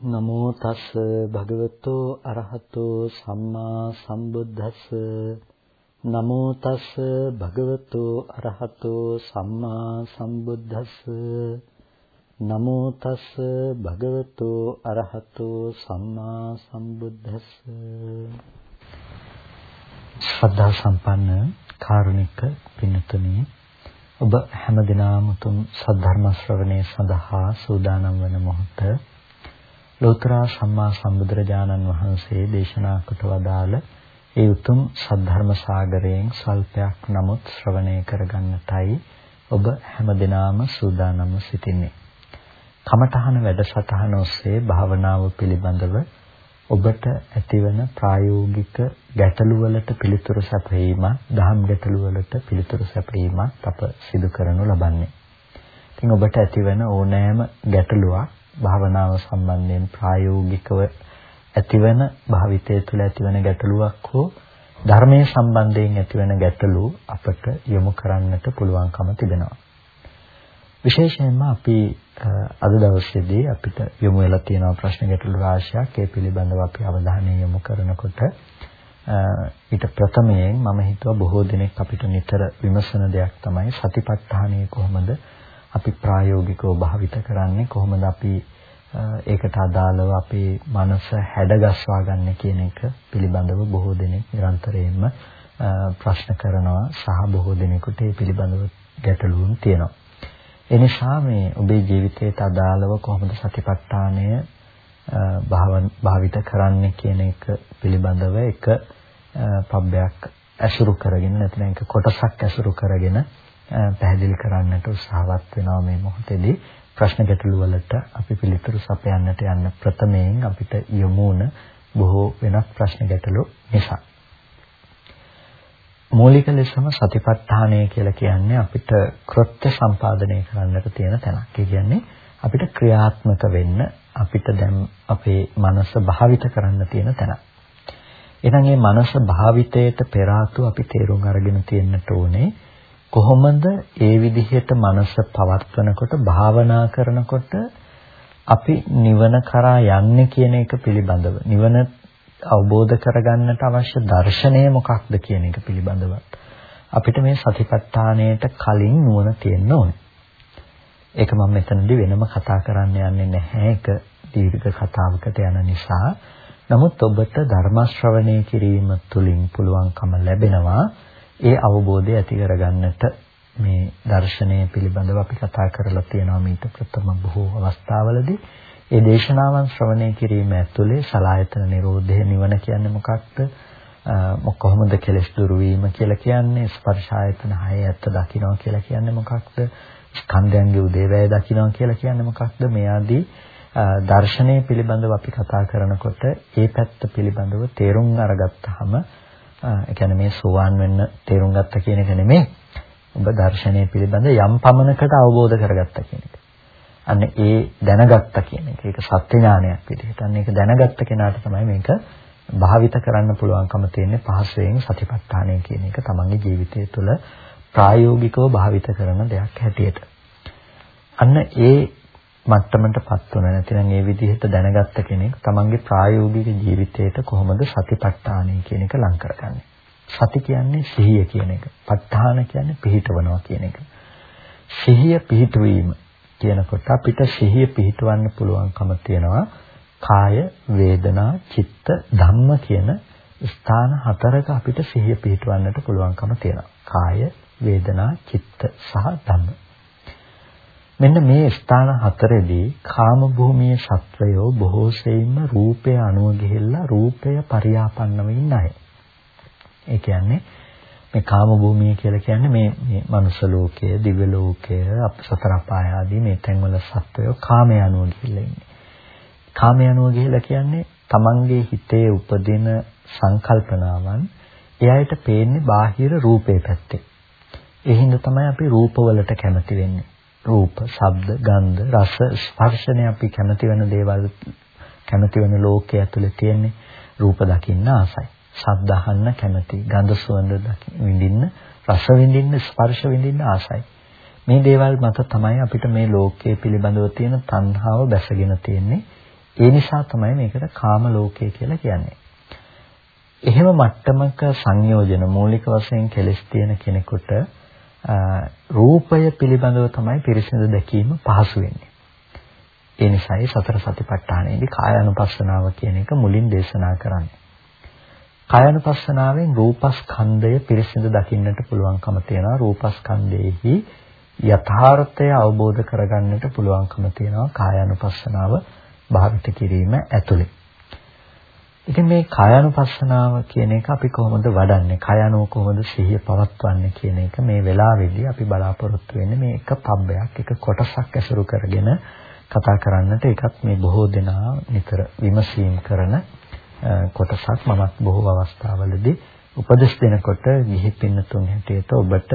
නමෝ තස් භගවතෝ අරහතෝ සම්මා සම්බුද්දස්ස. නමෝ තස් භගවතෝ අරහතෝ සම්මා සම්බුද්දස්ස. නමෝ තස් භගවතෝ අරහතෝ සම්මා සම්බුද්දස්ස. ශ්‍රද්ධා සම්පන්න කාරුණික පින්තුනි ඔබ හැමදිනම තුන් සද්ධර්ම ශ්‍රවණය සඳහා සූදානම් වන මොහොත ලෝතර සම්මා සම්බුදුරජාණන් වහන්සේ දේශනා කොට වදාළ ඒ උතුම් සද්ධර්ම සාගරයෙන් සල්පයක් නමුත් ශ්‍රවණය කරගන්නටයි ඔබ හැමදෙනාම සූදානම්ව සිටින්නේ. කමඨහන වැඩසටහන ඔස්සේ භාවනාව පිළිබඳව ඔබට ඇතිවන ප්‍රායෝගික ගැටලු වලට පිළිතුරු සැපයීම, දහම් ගැටලු වලට පිළිතුරු සැපයීමත් අප සිදු කරනු ලබන්නේ. ඉතින් ඔබට ඇතිවන ඕනෑම ගැටලුවක් භාවනාව සම්බන්ධයෙන් ප්‍රායෝගිකව ඇතිවන භාවිතය තුළ ඇතිවන ගැටලුවක් හෝ ධර්මයේ සම්බන්ධයෙන් ඇතිවන ගැටලු අපට යොමු කරන්නට පුළුවන්කම තිබෙනවා. විශේෂයෙන්ම අපි අද දවසේදී අපිට යොමු වෙලා තියෙන ප්‍රශ්න ගැටලු රාශියක් ඒ පිළිබඳව අපි අවධානය යොමු කරනකොට ඊට ප්‍රථමයෙන් මම හිතුවා බොහෝ දෙනෙක් අපිට නිතර විමසන දෙයක් තමයි සතිපට්ඨානය කොහොමද අපි ප්‍රායෝගිකව භාවිත කරන්නේ කොහොමද අපි ඒකට අදාළව අපේ මනස හැඩගස්වා ගන්න කියන එක පිළිබඳව බොහෝ දෙනෙක් නිරන්තරයෙන්ම ප්‍රශ්න කරනවා සහ බොහෝ දෙනෙකුට ඒ පිළිබඳව ගැටලුම් තියෙනවා. ඒ නිසා මේ ඔබේ ජීවිතයට අදාළව කොහොමද සතිපට්ඨානය භාවිත කරන්නේ කියන එක පිළිබඳව එක පබ්බයක් ඇසුරු කරගෙන නැත්නම් එක කොටසක් ඇසුරු කරගෙන පැහැදිලි කරන්නට උත්සාහවත් වෙනවා මේ මොහොතේදී ප්‍රශ්න ගැටළු වලට අපි පිළිතුරු සපයන්නට යන්න ප්‍රථමයෙන් අපිට යොමු වුණ බොහෝ වෙනත් ප්‍රශ්න ගැටළු නිසා මූලික ලෙසම සතිපට්ඨානය කියලා කියන්නේ අපිට කෘත්‍ය සම්පාදනය කරන්නට තියෙන තැනක්. ඒ කියන්නේ අපිට ක්‍රියාත්මක වෙන්න අපිට දැන් අපේ මනස භාවිත කරන්න තියෙන තැනක්. එහෙනම් මේ මනස භාවිතයට පෙර අපි තේරුම් අරගෙන තියෙන්නට ඕනේ කොහොමද ඒ විදිහට මනස පවත්වනකොට භාවනා කරනකොට අපි නිවන කරා යන්නේ කියන එක පිළිබඳව නිවන අවබෝධ කරගන්නට අවශ්‍ය දර්ශනය මොකක්ද කියන එක පිළිබඳව අපිට මේ සතිපට්ඨානයට කලින් නුවණ තියෙන්න ඕනේ. ඒක මම මෙතනදී වෙනම කතා කරන්න යන්නේ නැහැ. ඒක දීර්ඝ කතාවකට යන නිසා. නමුත් ඔබට ධර්ම ශ්‍රවණය කිරීම තුළින් පුළුවන්කම ලැබෙනවා ඒ අවබෝධය ඇති කරගන්නට මේ දර්ශනය පිළිබඳව අපි කතා කරලා තියෙනවා මීට ප්‍රථම බොහෝ අවස්ථාවලදී. ඒ දේශනාවන් ශ්‍රවණය කිරීම ඇතුලේ සලායතන නිරෝධය නිවන කියන්නේ මොකක්ද? කොහොමද කෙලෙස් දුරු වීම කියලා කියන්නේ? ස්පර්ශ ආයතන හය ඇත්ත දකින්නවා කියලා කියන්නේ මොකක්ද? ස්කන්ධයන්ගේ උදේවැය දකින්නවා කියලා කියන්නේ මොකක්ද? මේ ආදී දර්ශනය පිළිබඳව අපි කතා කරනකොට ඒ පැත්ත පිළිබඳව තේරුම් අරගත්තාම ඒ කියන්නේ මේ සෝවාන් වෙන්න තේරුම් ගත්ත කියන එක නෙමෙයි. ඔබ දර්ශනය පිළිබඳ යම් පමණකට අවබෝධ කරගත්ත කියන එක. අන්න ඒ දැනගත්ත කියන එක. ඒක සත්‍ය ඥානයක් විදිහට. අන්න ඒක දැනගත්ත කෙනාට තමයි මේක භාවිත කරන්න පුළුවන්කම තියෙන්නේ පහසුවෙන් සතිපට්ඨානය කියන එක තමන්ගේ ජීවිතය තුළ ප්‍රායෝගිකව භාවිත කරන දෙයක් හැටියට. අන්න ඒ මට්ටමටපත් වුණ නැතිනම් ඒ විදිහට දැනගත්ත කෙනෙක් තමන්ගේ ප්‍රායෝගික ජීවිතයට කොහොමද සතිපට්ඨානය කියන එක ලං කරගන්නේ. සති කියන්නේ සිහිය කියන එක. ප ဋ ාණ කියන්නේ පිහිටවනවා කියන එක. සිහිය පිහිටවීම කියනකොට අපිට සිහිය පිහිටවන්න පුළුවන්කම තියෙනවා කාය, වේදනා, චිත්ත, ධම්ම කියන ස්ථාන හතරක අපිට සිහිය පිහිටවන්නට පුළුවන්කම තියෙනවා. කාය, වේදනා, චිත්ත සහ ධම්ම. මෙන්න මේ ස්ථාන හතරේදී කාම භූමියේ සත්වයෝ බොහෝ සෙයින්ම රූපය අනුව ගිහිල්ලා රූපය පරියාපන්නව ඉන්න අය. ඒ කියන්නේ මේ කාම භූමිය කියලා කියන්නේ මේ මේ මනුෂ්‍ය ලෝකය, දිව්‍ය ලෝකය, අපසතර අපාය ආදී මේ තැන්වල සත්වයෝ කාමය අනුව ගිහිල්ලා ඉන්නේ. කාමය අනුව ගිහිල්ලා කියන්නේ තමන්ගේ හිතේ උපදින සංකල්පනාවන් එයාට පේන්නේ බාහිර රූපේ පැත්තේ. ඒ හින්දා තමයි අපි රූපවලට කැමති වෙන්නේ. රූප, ශබ්ද, ගන්ධ, රස, ස්පර්ශනේ අපි කැමති වෙන දේවල් කැමති වෙන ලෝකයේ ඇතුලේ තියෙන්නේ රූප දකින්න ආසයි. ශබ්ද අහන්න කැමති, ගන්ධ සුවඳ විඳින්න, රස විඳින්න, ස්පර්ශ විඳින්න ආසයි. මේ දේවල් මත තමයි අපිට මේ ලෝකයේ පිළිබඳව තියෙන තණ්හාව බැසගෙන තියෙන්නේ. ඒ නිසා තමයි මේකට කාම ලෝකය කියලා කියන්නේ. එහෙම මට්ටමක සංයෝජන මූලික වශයෙන් කෙලස් තියෙන කෙනෙකුට රූපය පිළිබඳව තමයි පිරිසිදු දැකීම පහසු වෙන්නේ. ඒ නිසායි සතර සතිපට්ඨානයේදී කායानुපස්සනාව කියන එක මුලින් දේශනා කරන්නේ. කායानुපස්සනාවෙන් රූපස්කන්ධය පිරිසිදු දකින්නට පුළුවන්කම තියෙනවා. රූපස්කන්ධයේහි යථාර්ථය අවබෝධ කරගන්නට පුළුවන්කම තියෙනවා කායानुපස්සනාව භාවිත කිරීම ඇතුළේ. ඉතින් මේ කායानुපස්සනාව කියන එක අපි කොහොමද වඩන්නේ? කායano කොහොමද සිහිය පවත්වන්නේ කියන එක මේ වෙලාවේදී අපි බලාපොරොත්තු වෙන්නේ මේ එක පබ්බයක් එක කොටසක් ඇසුරු කරගෙන කතා කරන්නට ඒකත් මේ බොහෝ දෙනා නිතර විමසීම් කරන කොටසක් මමත් බොහෝ අවස්ථාවලදී උපදෙස් දෙනකොට ගිහි පින්නතුන් හැටියට ඔබට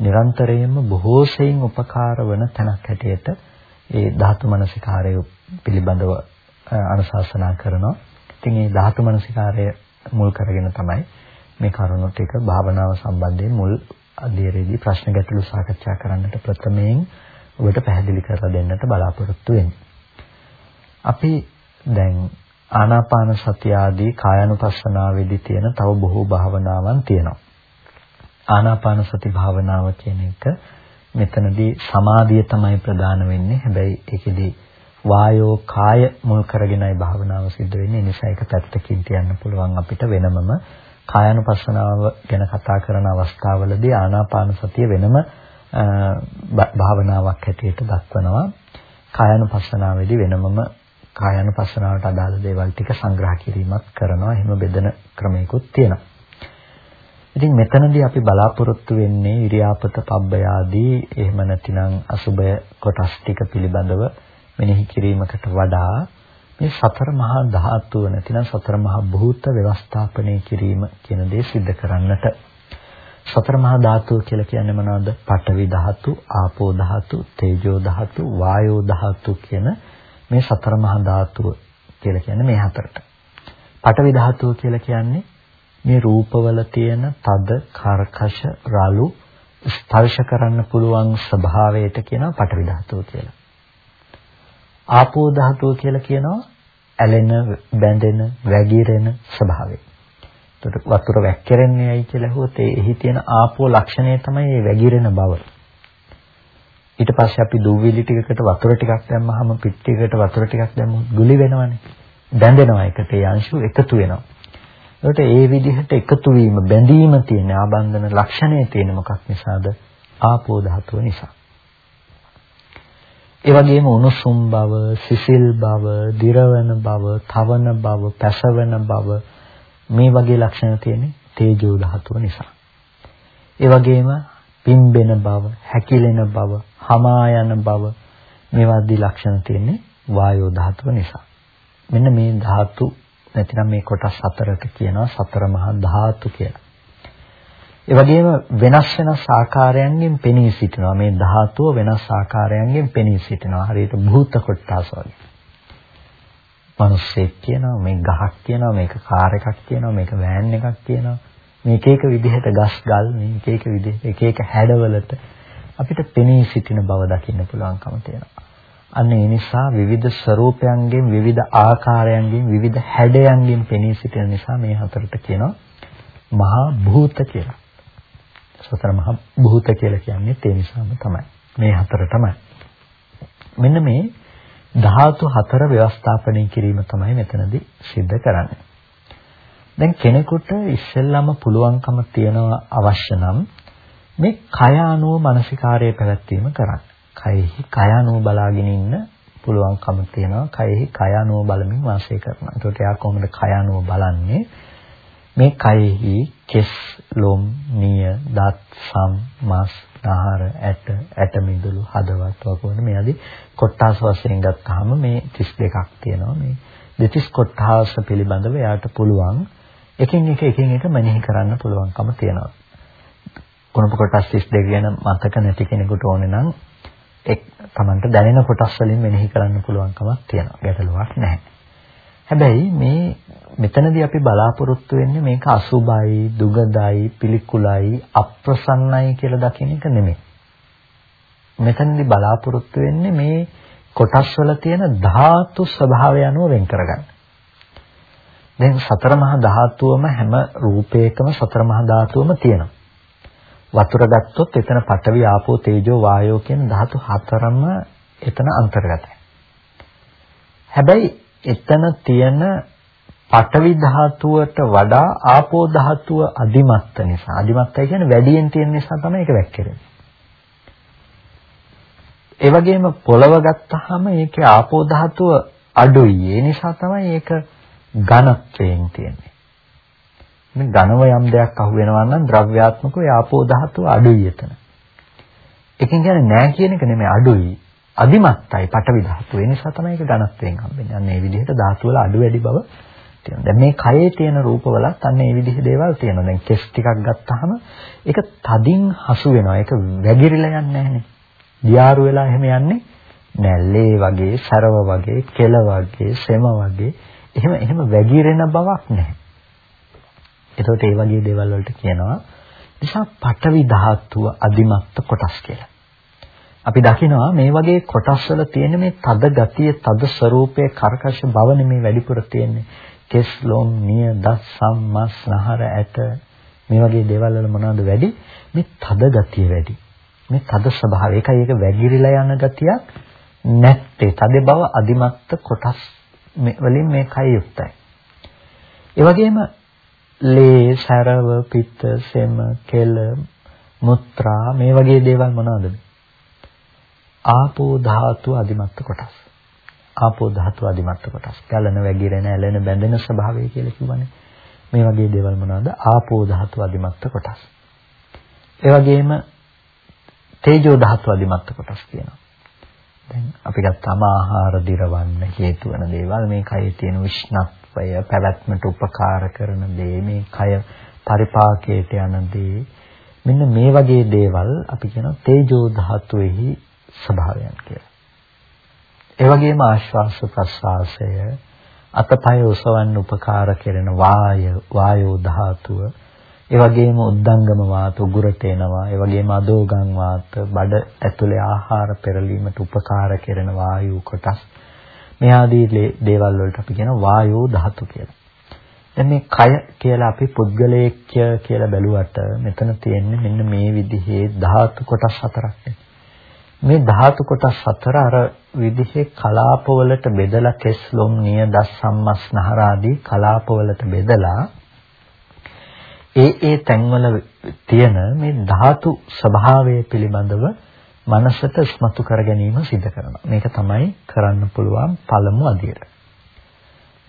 නිරන්තරයෙන්ම බොහෝ සෙයින් උපකාර වන තැනක් හැටියට ඒ ධාතු මනසිකාරය පිළිබඳව අනුශාසනා කරනවා. ඉතින් මේ ධාතු මනසිකාරය මුල් කරගෙන තමයි මේ කරුණු ටික භාවනාව සම්බන්ධයෙන් මුල් අධ්‍යයනයේදී ප්‍රශ්න ගැටළු සාකච්ඡා කරන්නට ප්‍රථමයෙන් ඔබට පැහැදිලි කරලා දෙන්නට බලාපොරොත්තු වෙන්නේ. අපි දැන් ආනාපාන සතිය ආදී කායानुපස්සනාවේදී තියෙන තව බොහෝ භාවනාවන් තියෙනවා. ආනාපාන සති භාවනාව කියන එක මෙතනදී සමාධිය තමයි ප්‍රධාන වෙන්නේ. හැබැයි ඒකෙදී වායෝ කාය මුල් කරගෙනයි භාවනාව සිද්ධ වෙන්නේ. නිසා ඒක පැත්තකින් තියන්න පුළුවන් අපිට වෙනමම කායනුපස්සනාව ගැන කතා කරන අවස්ථාවවලදී ආනාපාන සතිය වෙනම භාවනාවක් හැටියට දක්වනවා. කායනුපස්සනාවේදී වෙනමම කායනුපස්සනාවට අදාළ දේවල් ටික සංග්‍රහ කිරීමක් කරනවා. එහෙම බෙදෙන ක්‍රමයකුත් තියෙනවා. ඉතින් මෙතනදී අපි බලාපොරොත්තු වෙන්නේ ඉරියාපත පබ්බයාදී එහෙම නැතිනම් අසුබය කොටස් ටික පිළිබඳව මෙනෙහි කිරීමකට වඩා මේ සතර මහා ධාතුව නැතිනම් සතර මහා භූත ව්‍යවස්ථාපනය කිරීම කියන දේ सिद्ध කරන්නට සතර මහා ධාතුව කියලා කියන්නේ මොනවද? පඨවි ධාතු, ආපෝ ධාතු, තේජෝ ධාතු, වායෝ ධාතු කියන මේ සතර මහා ධාතුව කියලා කියන්නේ මේ හතරට. පඨවි ධාතුව කියලා කියන්නේ මේ රූපවල තියෙන තද කර්කශ රළු ස්පර්ශ කරන්න පුළුවන් ස්වභාවයට කියනවා පඨවි ධාතුව කියලා. ආපෝ ධාතුව කියලා කියනවා ඇලෙන, බැඳෙන, වැగిරෙන ස්වභාවය. එතකොට වතුර වැක්කිරෙන්නේ ඇයි කියලා හුවොත් ඒ එහි තියෙන ආපෝ ලක්ෂණය තමයි මේ වැగిරෙන බව. ඊට පස්සේ අපි දූවිලි ටිකකට වතුර ටිකක් දැම්මහම පිටියකට වතුර ටිකක් දැම්මොත් ගුලි වෙනවනේ. බැඳෙනවා එකට ඒ අංශු එකතු වෙනවා. ඒකට ඒ විදිහට එකතු වීම බැඳීම තියෙන ආබන්ධන ලක්ෂණය තියෙන මොකක් නිසාද? ආපෝ ධාතුව නිසා. ඒ වගේම උණුසුම් බව, සිසිල් බව, දිරවන බව, තවන බව, පැසවෙන බව මේ වගේ ලක්ෂණ තියෙන්නේ තේජෝ ධාතුව නිසා. ඒ වගේම පිම්බෙන බව, හැකිලෙන බව, හමා යන බව මේවා දී ලක්ෂණ තියෙන්නේ වායෝ ධාතුව නිසා. මෙන්න මේ ධාතු නැතිනම් මේ කොටස් හතරට කියනවා සතර මහා ධාතු කියලා. ඒ වගේම වෙනස් වෙනස් ආකාරයන්ගෙන් පෙනී සිටිනවා. මේ ධාතුව වෙනස් ආකාරයන්ගෙන් පෙනී සිටිනවා. හරියට භූත කොටස් වගේ. මිනිස්සෙක් කියනවා, මේ ගහක් කියනවා, මේක කාර් එකක් කියනවා, මේක වෑන් එකක් කියනවා. මේක එක විදිහට ගස් ගල්, මේක එක විදිහට එක එක හැඩවලට අපිට පෙනී සිටින බව දකින්න පුළුවන්කම තියෙනවා. අන්න ඒ නිසා විවිධ ස්වરૂපයන්ගෙන් විවිධ ආකාරයන්ගෙන් විවිධ හැඩයන්ගෙන් පෙනී සිටින නිසා මේ හතරට කියනවා මහා භූත කියලා. සතර මහා භූත කියලා කියන්නේ ඒ නිසාම තමයි. මේ හතර තමයි. මෙන්න මේ ධාතු හතර ව්‍යවස්ථාපනය කිරීම තමයි මෙතනදී සිද්ධ කරන්නේ. දැන් කෙනෙකුට ඉස්සෙල්ලාම පුළුවන්කම තියනවා අවශ්‍ය නම් මේ කය අනුව මානසිකාර්යය පැවැත්වීම කරන්න. කයෙහි කය අනුව බලාගෙන ඉන්න පුළුවන්කම තියනවා. කයෙහි කය අනුව බලමින් වාසය කරනවා. ඒකට එයා කොහොමද කය අනුව බලන්නේ? මේ කයෙහි කෙස්, ලොම්, නිය, දත්, සම්, මස්, නහර, ඇට, ඇට මිදුළු, හදවත් වගේ මේ আদি කොටස් වශයෙන් ගත්තාම මේ 32ක් තියෙනවා. මේ දෙතිස් කොටස් පිළිබඳව එයාට පුළුවන් එකින් එක එකින් එක මෙනෙහි කරන්න පුළුවන්කම තියෙනවා. කොනප කොටස් 32 ගැන මතක නැති කෙනෙකුට ඕනේ නම් එක් Tamanට දැනෙන කොටස් වලින් මෙනෙහි කරන්න පුළුවන්කමක් තියෙනවා. ගැටලුවක් නැහැ. හැබැයි මේ මෙතනදී අපි බලාපොරොත්තු වෙන්නේ මේක අසුබයි, දුගදයි, පිළිකුලයි, අප්‍රසන්නයි කියලා දකින්න එක නෙමෙයි. මෙතනදී බලාපොරොත්තු වෙන්නේ මේ කොටස් වල තියෙන ධාතු ස්වභාවය අනුව වෙන් කරගන්න. දැන් සතර මහා ධාතුවම හැම රූපයකම සතර මහා ධාතුවම තියෙනවා. වතුර ගත්තොත් එතන පඨවි ආපෝ තේජෝ වායෝ කියන ධාතු හතරම එතන අන්තර්ගතයි. හැබැයි එතන තියෙන පඨවි ධාතුවට වඩා ආපෝ ධාතුව අධිමත්ත නිසා අධිමත්තයි කියන්නේ වැඩියෙන් තියෙන නිසා තමයි ඒක වැක්කිරෙන්නේ. ඒ වගේම පොළව ගත්තාම ඒකේ ආපෝ ධාතුව අඩුයි. ඒ නිසා තමයි ඒක ඝනත්වයෙන් තියෙන්නේ. මේ ඝනව යම් දෙයක් අහු වෙනවා නම් ද්‍රව්‍යාත්මකව ආපෝ ධාතුව අඩුයි එතන. එකකින් කියන්නේ නෑ කියන එක නෙමෙයි අඩුයි. අධිමත්තයි පටවි ධාතුව. ඒ නිසා තමයි ඒක ඝනත්වයෙන් හම්බෙන්නේ. අන්න ඒ විදිහට ධාතු වල අඩු වැඩි බව තියෙනවා. දැන් මේ කයේ තියෙන රූපවලත් අන්න ඒ විදිහේ දේවල් තියෙනවා. දැන් කෙස් ටිකක් ගත්තාම ඒක තදින් හසු වෙනවා. ඒක වැగిරිලා යන්නේ නැහනේ. දියාරු වෙලා එහෙම යන්නේ නැල්ලේ වගේ, සරව වගේ, කෙල වගේ, සෙම වගේ එහෙම එහෙම වැగిරෙන බවක් නැහැ. එතකොට ඒ වගේ දේවල් වලට කියනවා නිසා පඨවි ධාතුව අදිමත්ත කොටස් කියලා. අපි දකිනවා මේ වගේ කොටස් වල තියෙන මේ තද ගතිය, තද ස්වરૂපයේ කර්කශ බව නෙමේ වැඩිපුර තියෙන්නේ. කෙස්, ලොම්, නිය, දස්, සම්, මස්, නහර, ඇට මේ වගේ දේවල් වල මොනවද වැඩි? මේ තද ගතිය වැඩි. මේ තද ස්වභාවය. ඒකයි ඒක වැగిරිලා යන ගතියක් නැත්තේ. තද බව අදිමත්ත කොටස් වලින් මේ කය යුක්තයි. ඒ වගේම ලේ, සරව, පිත්ත, සෙම, කෙල, මුත්‍රා මේ වගේ දේවල් මොනවද? ආපෝ ධාතු අදිමත්ත කොටස්. ආපෝ ධාතු අදිමත්ත කොටස්. ගලන වැగిරෙන ඇලෙන බැඳෙන ස්වභාවය කියලා කියවනේ. මේ වගේ දේවල් මොනවද? ආපෝ ධාතු අදිමත්ත කොටස්. ඒ වගේම තේජෝ ධාතු අදිමත්ත කොටස් කියනවා. දැන් අපි ගත්තාම ආහාර දිරවන්න හේතු වෙන දේවල් මේ කයේ තියෙන උෂ්ණත්වය පැවැත්මට උපකාර කරන දේ මේ කය පරිපාකයට යන දේ මෙන්න මේ වගේ දේවල් අපි කියන තේජෝ ධාතුවේහි ස්වභාවයන් කියලා. ඒ වගේම ආශ්වාස ප්‍රශ්වාසය අතපය ඔසවන්න උපකාර කරන වාය වායෝ ධාතුව ඒ වගේම උද්දංගම වාත උගුරට එනවා. ඒ වගේම අදෝගම් වාත බඩ ඇතුලේ ආහාර පෙරලීමට උපකාර කරන වායු කොටස්. මේ ආදී දේවල් වලට අපි කියන වායෝ ධාතු කියලා. දැන් මේ කය කියලා අපි පුද්ගලයක්ය කියලා බැලුවට මෙතන තියෙන්නේ මෙන්න මේ විදිහේ ධාතු කොටස් හතරක්. මේ ධාතු කොටස් හතර අර විදිහේ කලාපවලට බෙදලා කෙස් ලොම් නිය දස් සම්මස් නහර ආදී කලාපවලට බෙදලා ඒ ඒ තැන්වල තියෙන මේ ධාතු ස්වභාවය පිළිබඳව මනසට ස්මතු කර ගැනීම සිදු කරනවා. මේක තමයි කරන්න පුළුවන් පළමු අදියර.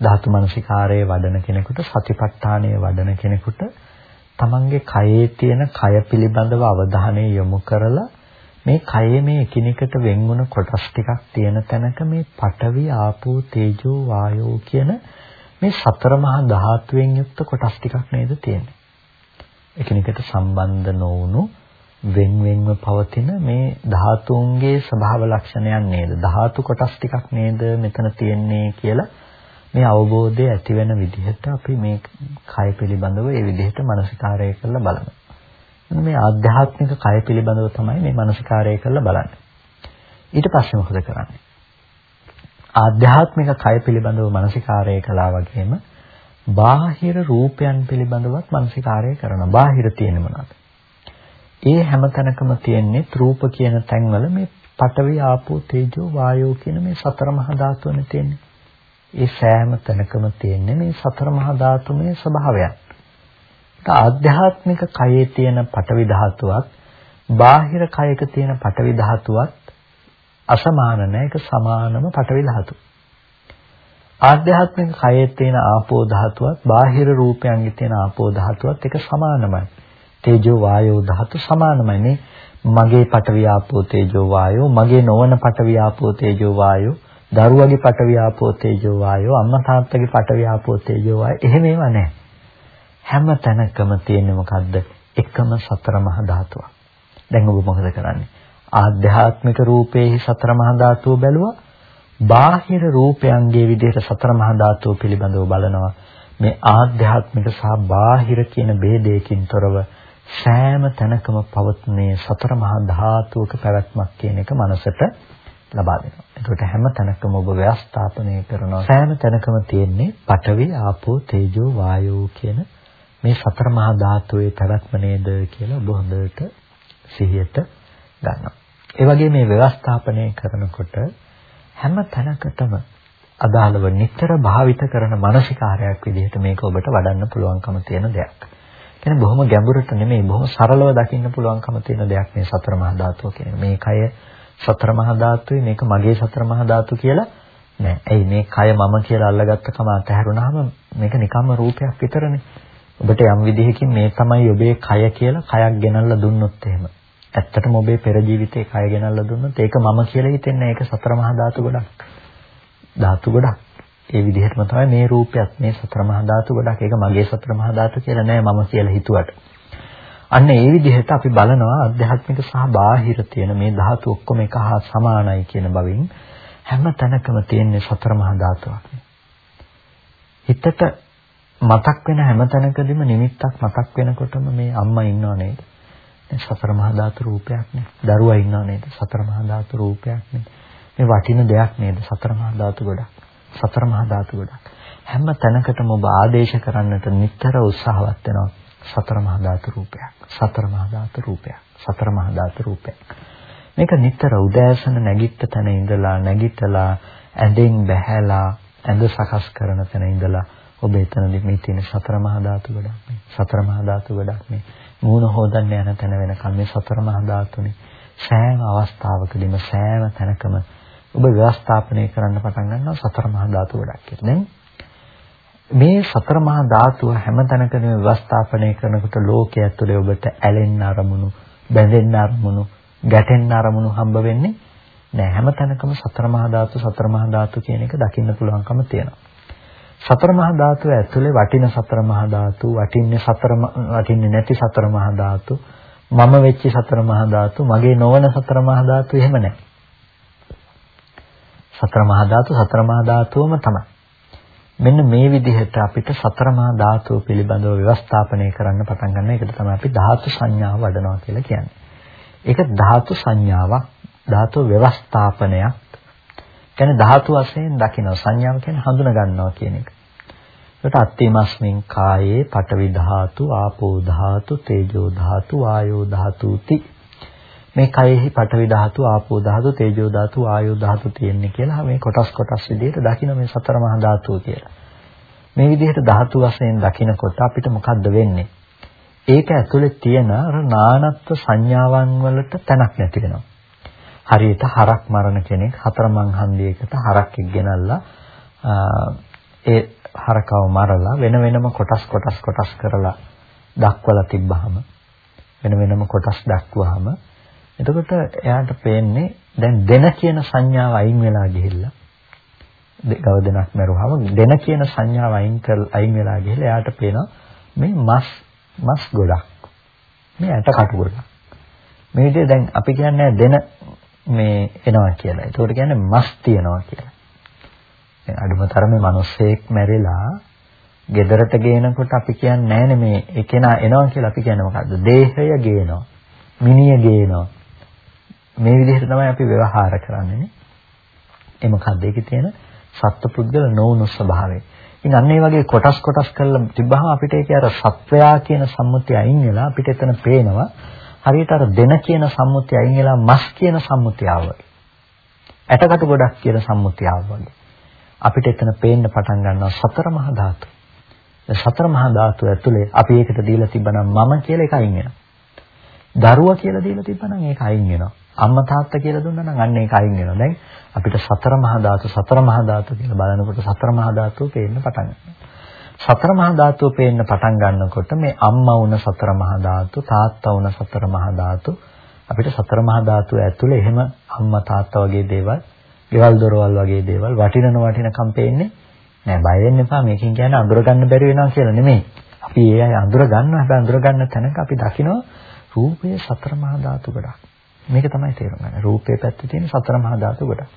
ධාතු මනසිකාරයේ වඩන කෙනෙකුට සතිපට්ඨානයේ වඩන කෙනෙකුට තමන්ගේ කයේ තියෙන කය පිළිබඳව අවධානය යොමු කරලා මේ කයේ මේ එකිනෙකට වෙන් වුණ කොටස් ටිකක් තියෙන තැනක මේ පඨවි ආපෝ තේජෝ වායෝ කියන මේ සතර මහා ධාතුවෙන් යුක්ත කොටස් ටිකක් නේද තියෙන්නේ. එකිනෙකට සම්බන්ධ නොවුණු වෙන් වෙන්ව පවතින මේ ධාතුන්ගේ ස්වභාව ලක්ෂණයන් නේද ධාතු කොටස් ටිකක් නේද මෙතන තියෙන්නේ කියලා මේ අවබෝධය ඇති වෙන විදිහට අපි මේ කය පිළිබඳව ඒ විදිහට මානසිකාරය කරලා බලනවා. මේ ආධ්‍යාත්මික කය පිළිබඳව තමයි මේ මානසිකාරය කරලා බලන්නේ. ඊට පස්සේ මොකද කරන්නේ? ආධ්‍යාත්මික කය පිළිබඳව මානසිකාරය කළා වගේම බාහිර රූපයන් පිළිබඳවත් මනසිකාරය කරනවා. බාහිර තියෙන මොනවාද? ඒ හැමතැනකම තියෙන්නේ රූප කියන තැන්වල මේ පඨවි ආපෝ තේජෝ වායෝ කියන මේ සතර මහා ධාතුනේ තියෙන්නේ. ඒ සෑම තැනකම තියෙන්නේ මේ සතර මහා ධාතුමේ ස්වභාවයන්. ආධ්‍යාත්මික කයේ තියෙන පඨවි ධාතුවත් බාහිර කයක තියෙන පඨවි ධාතුවත් අසමාන නැහැ ඒක සමානම පඨවි ධාතුව. ආධ්‍යාත්මික කයේ තියෙන ආපෝ ධාතුවත් බාහිර රූපයන්ගේ තියෙන ආපෝ ධාතුවත් එක සමානමයි. තේජෝ වායෝ ධාතු සමානමයි නේ. මගේ පටවි ආපෝ තේජෝ වායෝ මගේ නොවන පටවි ආපෝ තේජෝ වායෝ දරුවගේ පටවි ආපෝ තේජෝ වායෝ අම්මා තාත්තගේ පටවි ආපෝ තේජෝ වායෝ එහෙම ඒවා නැහැ. හැම තැනකම තියෙන්නේ මොකද්ද? එකම සතර මහා ධාතුවක්. දැන් ඔබ මොකද කරන්නේ? ආධ්‍යාත්මික රූපයේ සතර මහා ධාතුව බැලුවා බාහිර රූපයන්ගේ විදිහට සතර මහා ධාතුව පිළිබඳව බලනවා මේ ආධ්‍යාත්මික සහ බාහිර කියන ભેදයකින් තොරව සෑම තැනකම පවත්නේ සතර මහා ධාතුවක පැවැත්මක් කියන එක මනසට ලබා දෙනවා. ඒකට හැම තැනකම ඔබ ව්‍යවස්ථාපනය කරනවා. සෑම තැනකම තියෙන්නේ පඨවි, ආපෝ, තේජෝ, වායෝ කියන මේ සතර මහා ධාතුවේ පැවැත්ම නේද කියලා ඔබ හොඳට සිහියට ගන්නවා. ඒ වගේ මේ ව්‍යවස්ථාපනය කරනකොට හැම තැනකටම අදාළව නිතර භාවිත කරන මානසිකාරයක් විදිහට මේක ඔබට වඩන්න පුළුවන්කම තියෙන දෙයක්. කියන්නේ බොහොම ගැඹුරට නෙමෙයි බොහොම සරලව දකින්න පුළුවන්කම තියෙන දෙයක් මේ සතර මහා ධාතුව කියන්නේ. මේ කය සතර මහා ධාතුයි මේක මගේ සතර මහා ධාතු කියලා නෑ. ඇයි මේ කය මම කියලා අල්ලගත්ත කම අතහැරුණාම මේක නිකම්ම රූපයක් විතරනේ. ඔබට යම් විදිහකින් මේ තමයි ඔබේ කය කියලා කයක් ගෙනල්ලා දුන්නොත් එහෙම. ඇත්තටම ඔබේ පෙර ජීවිතේ කය ගෙනල්ලා දුන්නොත් ඒක මම කියලා හිතෙන්නේ ඒක සතර මහා ධාතු ගොඩක්. ධාතු ගොඩක්. ඒ විදිහටම තමයි මේ රූපයත් මේ සතර මහා ධාතු ගොඩක්. ඒක මගේ සතර මහා ධාතු කියලා නෑ මම කියලා හිතුවට. අන්න ඒ විදිහට අපි බලනවා අධ්‍යාත්මික සහ බාහිර තියෙන මේ ධාතු ඔක්කොම එක හා සමානයි කියන බවින් හැම තැනකම තියෙන සතර මහා ධාතුවක්. හිතට මතක් වෙන හැම තැනකදීම නිමිත්තක් මතක් වෙනකොටම මේ අම්මා ඉන්නව නේද? සතර මහා ධාතු රූපයක් නේ. දරුවා ඉන්නව නේද? සතර මහා ධාතු රූපයක් නේ. මේ වටින දෙයක් නේද? සතර මහා ධාතු ගොඩක්. සතර මහා ධාතු ගොඩක්. හැම තැනකටම ඔබ ආදේශ කරන්නට නිතර උත්සාහවත් වෙනවා. සතර මහා ධාතු රූපයක්. සතර මහා ධාතු රූපයක්. සතර මහා ධාතු රූපයක්. මේක නිතර උදෑසන නැගිට තැන ඉඳලා නැගිටලා ඇඳෙන් බැහැලා ඇඳ සකස් කරන තැන ඉඳලා ඔබ එතනදී මේ තියෙන සතර මහා ධාතු ගොඩක් මේ සතර මහා ධාතු ගොඩක් මේ මූණ හොදන්න යන තැන වෙනකම් මේ සතර මහා ධාතුනේ සෑම අවස්ථාවකදීම සෑම තැනකම ඔබ ව්‍යවස්ථාපනය කරන්න පටන් ගන්නවා සතර මහා ධාතු ගොඩක් කියලා. දැන් මේ සතර මහා ධාතුව හැමතැනකම ව්‍යවස්ථාපනය කරනකොට ලෝකයේ ඇතුලේ ඔබට ඇලෙන්න අරමුණු, බැඳෙන්න අරමුණු, ගැටෙන්න අරමුණු හම්බ වෙන්නේ නෑ. හැමතැනකම සතර මහා ධාතු සතර මහා ධාතු කියන එක දකින්න පුළුවන්කම තියෙනවා. සතර මහා ධාතුව ඇතුලේ වටින සතර මහා ධාතු, වටින්නේ සතර වටින්නේ නැති සතර මහා ධාතු, මම වෙච්ච සතර මහා ධාතු, මගේ නොවන සතර මහා ධාතු එහෙම නැහැ. සතර මහා ධාතු සතර මහා ධාතුවම තමයි. මෙන්න මේ විදිහට අපිට සතර මහා ධාතුව පිළිබඳව ව්‍යවස්ථාපනය කරන්න පටන් ගන්න එකට තමයි අපි ධාතු සංඥාව වඩනවා කියලා කියන්නේ. ඒක ධාතු සංඥාවක්, ධාතු ව්‍යවස්ථාපනයක්. කියන්නේ ධාතු වශයෙන් දකින්න සංඥාව කියන්නේ හඳුන ගන්නවා කියන එක. ඒකට අත්තිමස්මින් කායේ පඨවි ධාතු, ආපෝ ධාතු, තේජෝ ධාතු, ආයෝ ධාතුති මේ කයෙහි පඨවි ධාතු, ආපෝ ධාතු, තේජෝ ධාතු, ආයෝ ධාතු තියෙන්නේ කියලා මේ කොටස් කොටස් විදිහට දකින්න මේ සතර මහා ධාතුව කියලා. මේ විදිහට ධාතු වශයෙන් දකිනකොට අපිට මොකද්ද වෙන්නේ? ඒක ඇතුලේ තියෙන අර නානත්ව සංඥාවන් වලට තැනක් නැති වෙනවා. හරියට හරක් මරණ කෙනෙක් හතරමං හන්දියකට හරක් එක්ගෙනල්ලා ඒ හරකව මරලා වෙන වෙනම කොටස් කොටස් කොටස් කරලා දක්වලා තිබ්බහම වෙන වෙනම කොටස් දක්වුවාම එතකොට එයාට පේන්නේ දැන් දෙන කියන සංඥාව අයින් වෙලා ගිහිල්ලා ගව දෙනක් මරුවාම දෙන කියන සංඥාව අයින් කර අයින් වෙලා ගිහිල්ලා එයාට පේනවා මේ මස් මස් ගොඩක් මේ ඇට කටු ගොඩක්. මේ විදිහට දැන් අපි කියන්නේ දෙන මේ එනවා කියලා. ඒකට කියන්නේ මස් තියනවා කියලා. දැන් අඩුම තරමේ මිනිස්සෙක් මැරිලා ගෙදරට ගේනකොට අපි කියන්නේ නෑනේ මේ එකේනා එනවා කියලා අපි කියන්නේ මොකද්ද? දේහය ගේනවා. මිනිය ගේනවා. මේ විදිහට තමයි අපි ව්‍යවහාර කරන්නේ නේ. ඒ මොකද්ද ඒකේ තියෙන සත්පුද්ගල නොවුණු ස්වභාවය. ඉතින් අන්න ඒ වගේ කොටස් කොටස් කරලා තිබ්බහම අපිට ඒකේ අර සත්වයා කියන සම්මුතිය අයින් වෙලා අපිට එතන පේනවා හරියට අර දෙන කියන සම්මුතිය අයින් වෙලා මස් කියන සම්මුතිය ආවා. ඇටකට ගොඩක් කියන සම්මුතිය ආවා. අපිට එතන පේන්න පටන් ගන්නවා සතර මහා ධාතු. සතර මහා ධාතු ඇතුලේ අපි ඒකට දීලා තිබ්බනම් මම කියලා එක අයින් වෙනවා. දරුවා කියලා දීලා තිබ්බනම් ඒක අයින් වෙනවා. අම්මා තාත්තා කියලා දුන්නා නම් අන්න ඒක අයින් වෙනවා. දැන් අපිට සතර මහා ධාතු සතර මහා ධාතු කියලා බලනකොට සතර මහා ධාතුව පේන්න පටන් ගන්නවා. සතර මහා ධාතුව පේන්න පටන් ගන්නකොට මේ අම්මා වුණ සතර මහා ධාතු, තාත්තා වුණ සතර මහා ධාතු අපිට සතර මහා ධාතුව ඇතුලේ එහෙම අම්මා තාත්තා වගේ දේවල්, ගෙවල් දොරවල් වගේ දේවල් වටිනන වටිනකම් පේන්නේ නෑ. බය වෙන්න එපා. මේකෙන් කියන්නේ අඳුර ගන්න බැරි වෙනවා කියලා නෙමෙයි. අපි ඒ අය අඳුර ගන්නවා. හැබැයි අඳුර ගන්න තැනක අපි දකිනවා රූපයේ සතර මහා ධාතු ගොඩක්. මේක තමයි තේරුම් ගන්න. රූපේ පැත්තේ තියෙන සතර මහා ධාතු ගොඩක්.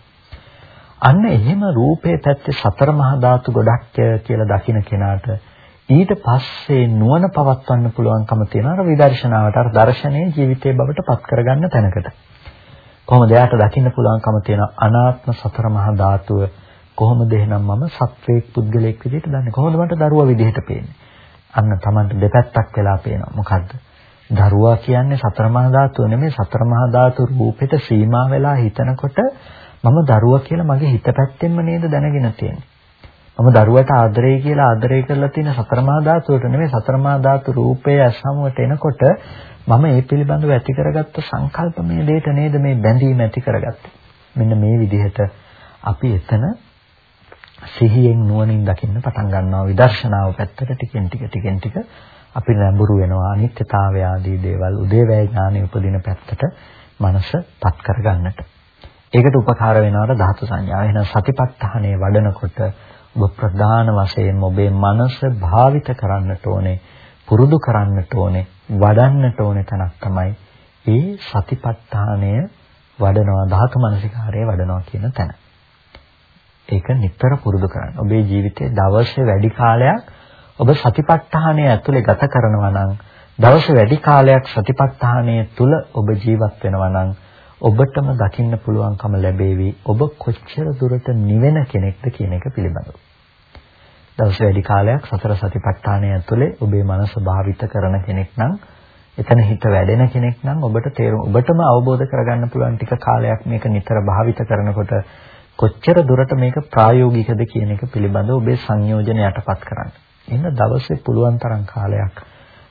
අන්න එහෙම රූපේ පැත්තේ සතර මහා ධාතු ගොඩක් කියලා දකින කෙනාට ඊට පස්සේ නුවණ පවත්වන්න පුළුවන්කම තියෙන අර විදර්ශනාවට අර දර්ශනයේ ජීවිතයේ බවට පත් කරගන්න තැනකට. කොහොමද එයාට දකින්න පුළුවන්කම තියෙන අනාත්ම සතර මහා ධාතුව කොහොමද එහෙනම් මම සත්වයක් පුද්ගලයෙක් විදිහට දන්නේ? කොහොමද මට දරුවා විදිහට පේන්නේ? අන්න Tamanට දෙපැත්තක් වෙලා පේනවා. මොකද්ද? දරුවා කියන්නේ සතර මහා ධාතුව නෙමෙයි. සතර මහා ධාතු රූපෙට සීමා වෙලා හිතනකොට මම දරුවා කියලා මගේ හිත පැත්තෙන්ම නේද දැනගෙන තියෙන්නේ. මම දරුවට ආදරේ කියලා ආදරේ කරලා තියෙන සතර මහා ධාතුවට නෙමෙයි සතර මහා ධාතු රූපය සමුවට එනකොට මම ඒ පිළිබඳව ඇති කරගත්ත සංකල්පමය දෙයට නේද මේ බැඳීම ඇති කරගත්තේ. මෙන්න මේ විදිහට අපි එතන සිහියෙන් නුවණින් දකින්න පටන් ගන්නවා විදර්ශනාව පැත්තට ටිකෙන් ටික ටිකෙන් ටික අපි නැඹුරු වෙනවා අනිත්‍යතාවය ආදී දේවල් උදේවැය ඥානෙ උපදින පැත්තට මනසපත් කරගන්නට. ඒකට උපකාර වෙනවට ධාතු සංඥාව. එහෙනම් සතිපට්ඨානයේ වඩනකොට ඔබ ප්‍රධාන වශයෙන් ඔබේ මනස භාවිත කරන්නට ඕනේ, පුරුදු කරන්නට ඕනේ, වඩන්නට ඕනේ තැනක් තමයි ඒ සතිපට්ඨානය වඩනවා ධාතු මනසිකාරය වඩනවා කියන තැන. ඒක නිතර පුරුදු කරන්න. ඔබේ ජීවිතයේ දවසේ වැඩි කාලයක් ඔබ සතිපට්ඨානය ඇතුලේ ගත කරනවා නම් දවස් වැඩි කාලයක් සතිපට්ඨානය තුල ඔබ ජීවත් වෙනවා නම් ඔබටම දකින්න පුළුවන්කම ලැබේවි ඔබ කොච්චර දුරට නිවෙන කෙනෙක්ද කියන එක පිළිබඳව. දවස් වැඩි කාලයක් සතර සතිපට්ඨානය ඇතුලේ ඔබේ මනස භාවිත කරන කෙනෙක් නම් එතන හිත වැඩෙන කෙනෙක් නම් ඔබට තේරුම් ඔබටම අවබෝධ කරගන්න පුළුවන් ටික කාලයක් මේක නිතර භාවිත කරනකොට කොච්චර දුරට මේක ප්‍රායෝගිකද කියන එක පිළිබඳව ඔබේ සංයෝජන යටපත් කරන්න. එන්න දවසේ පුළුවන් තරම් කාලයක්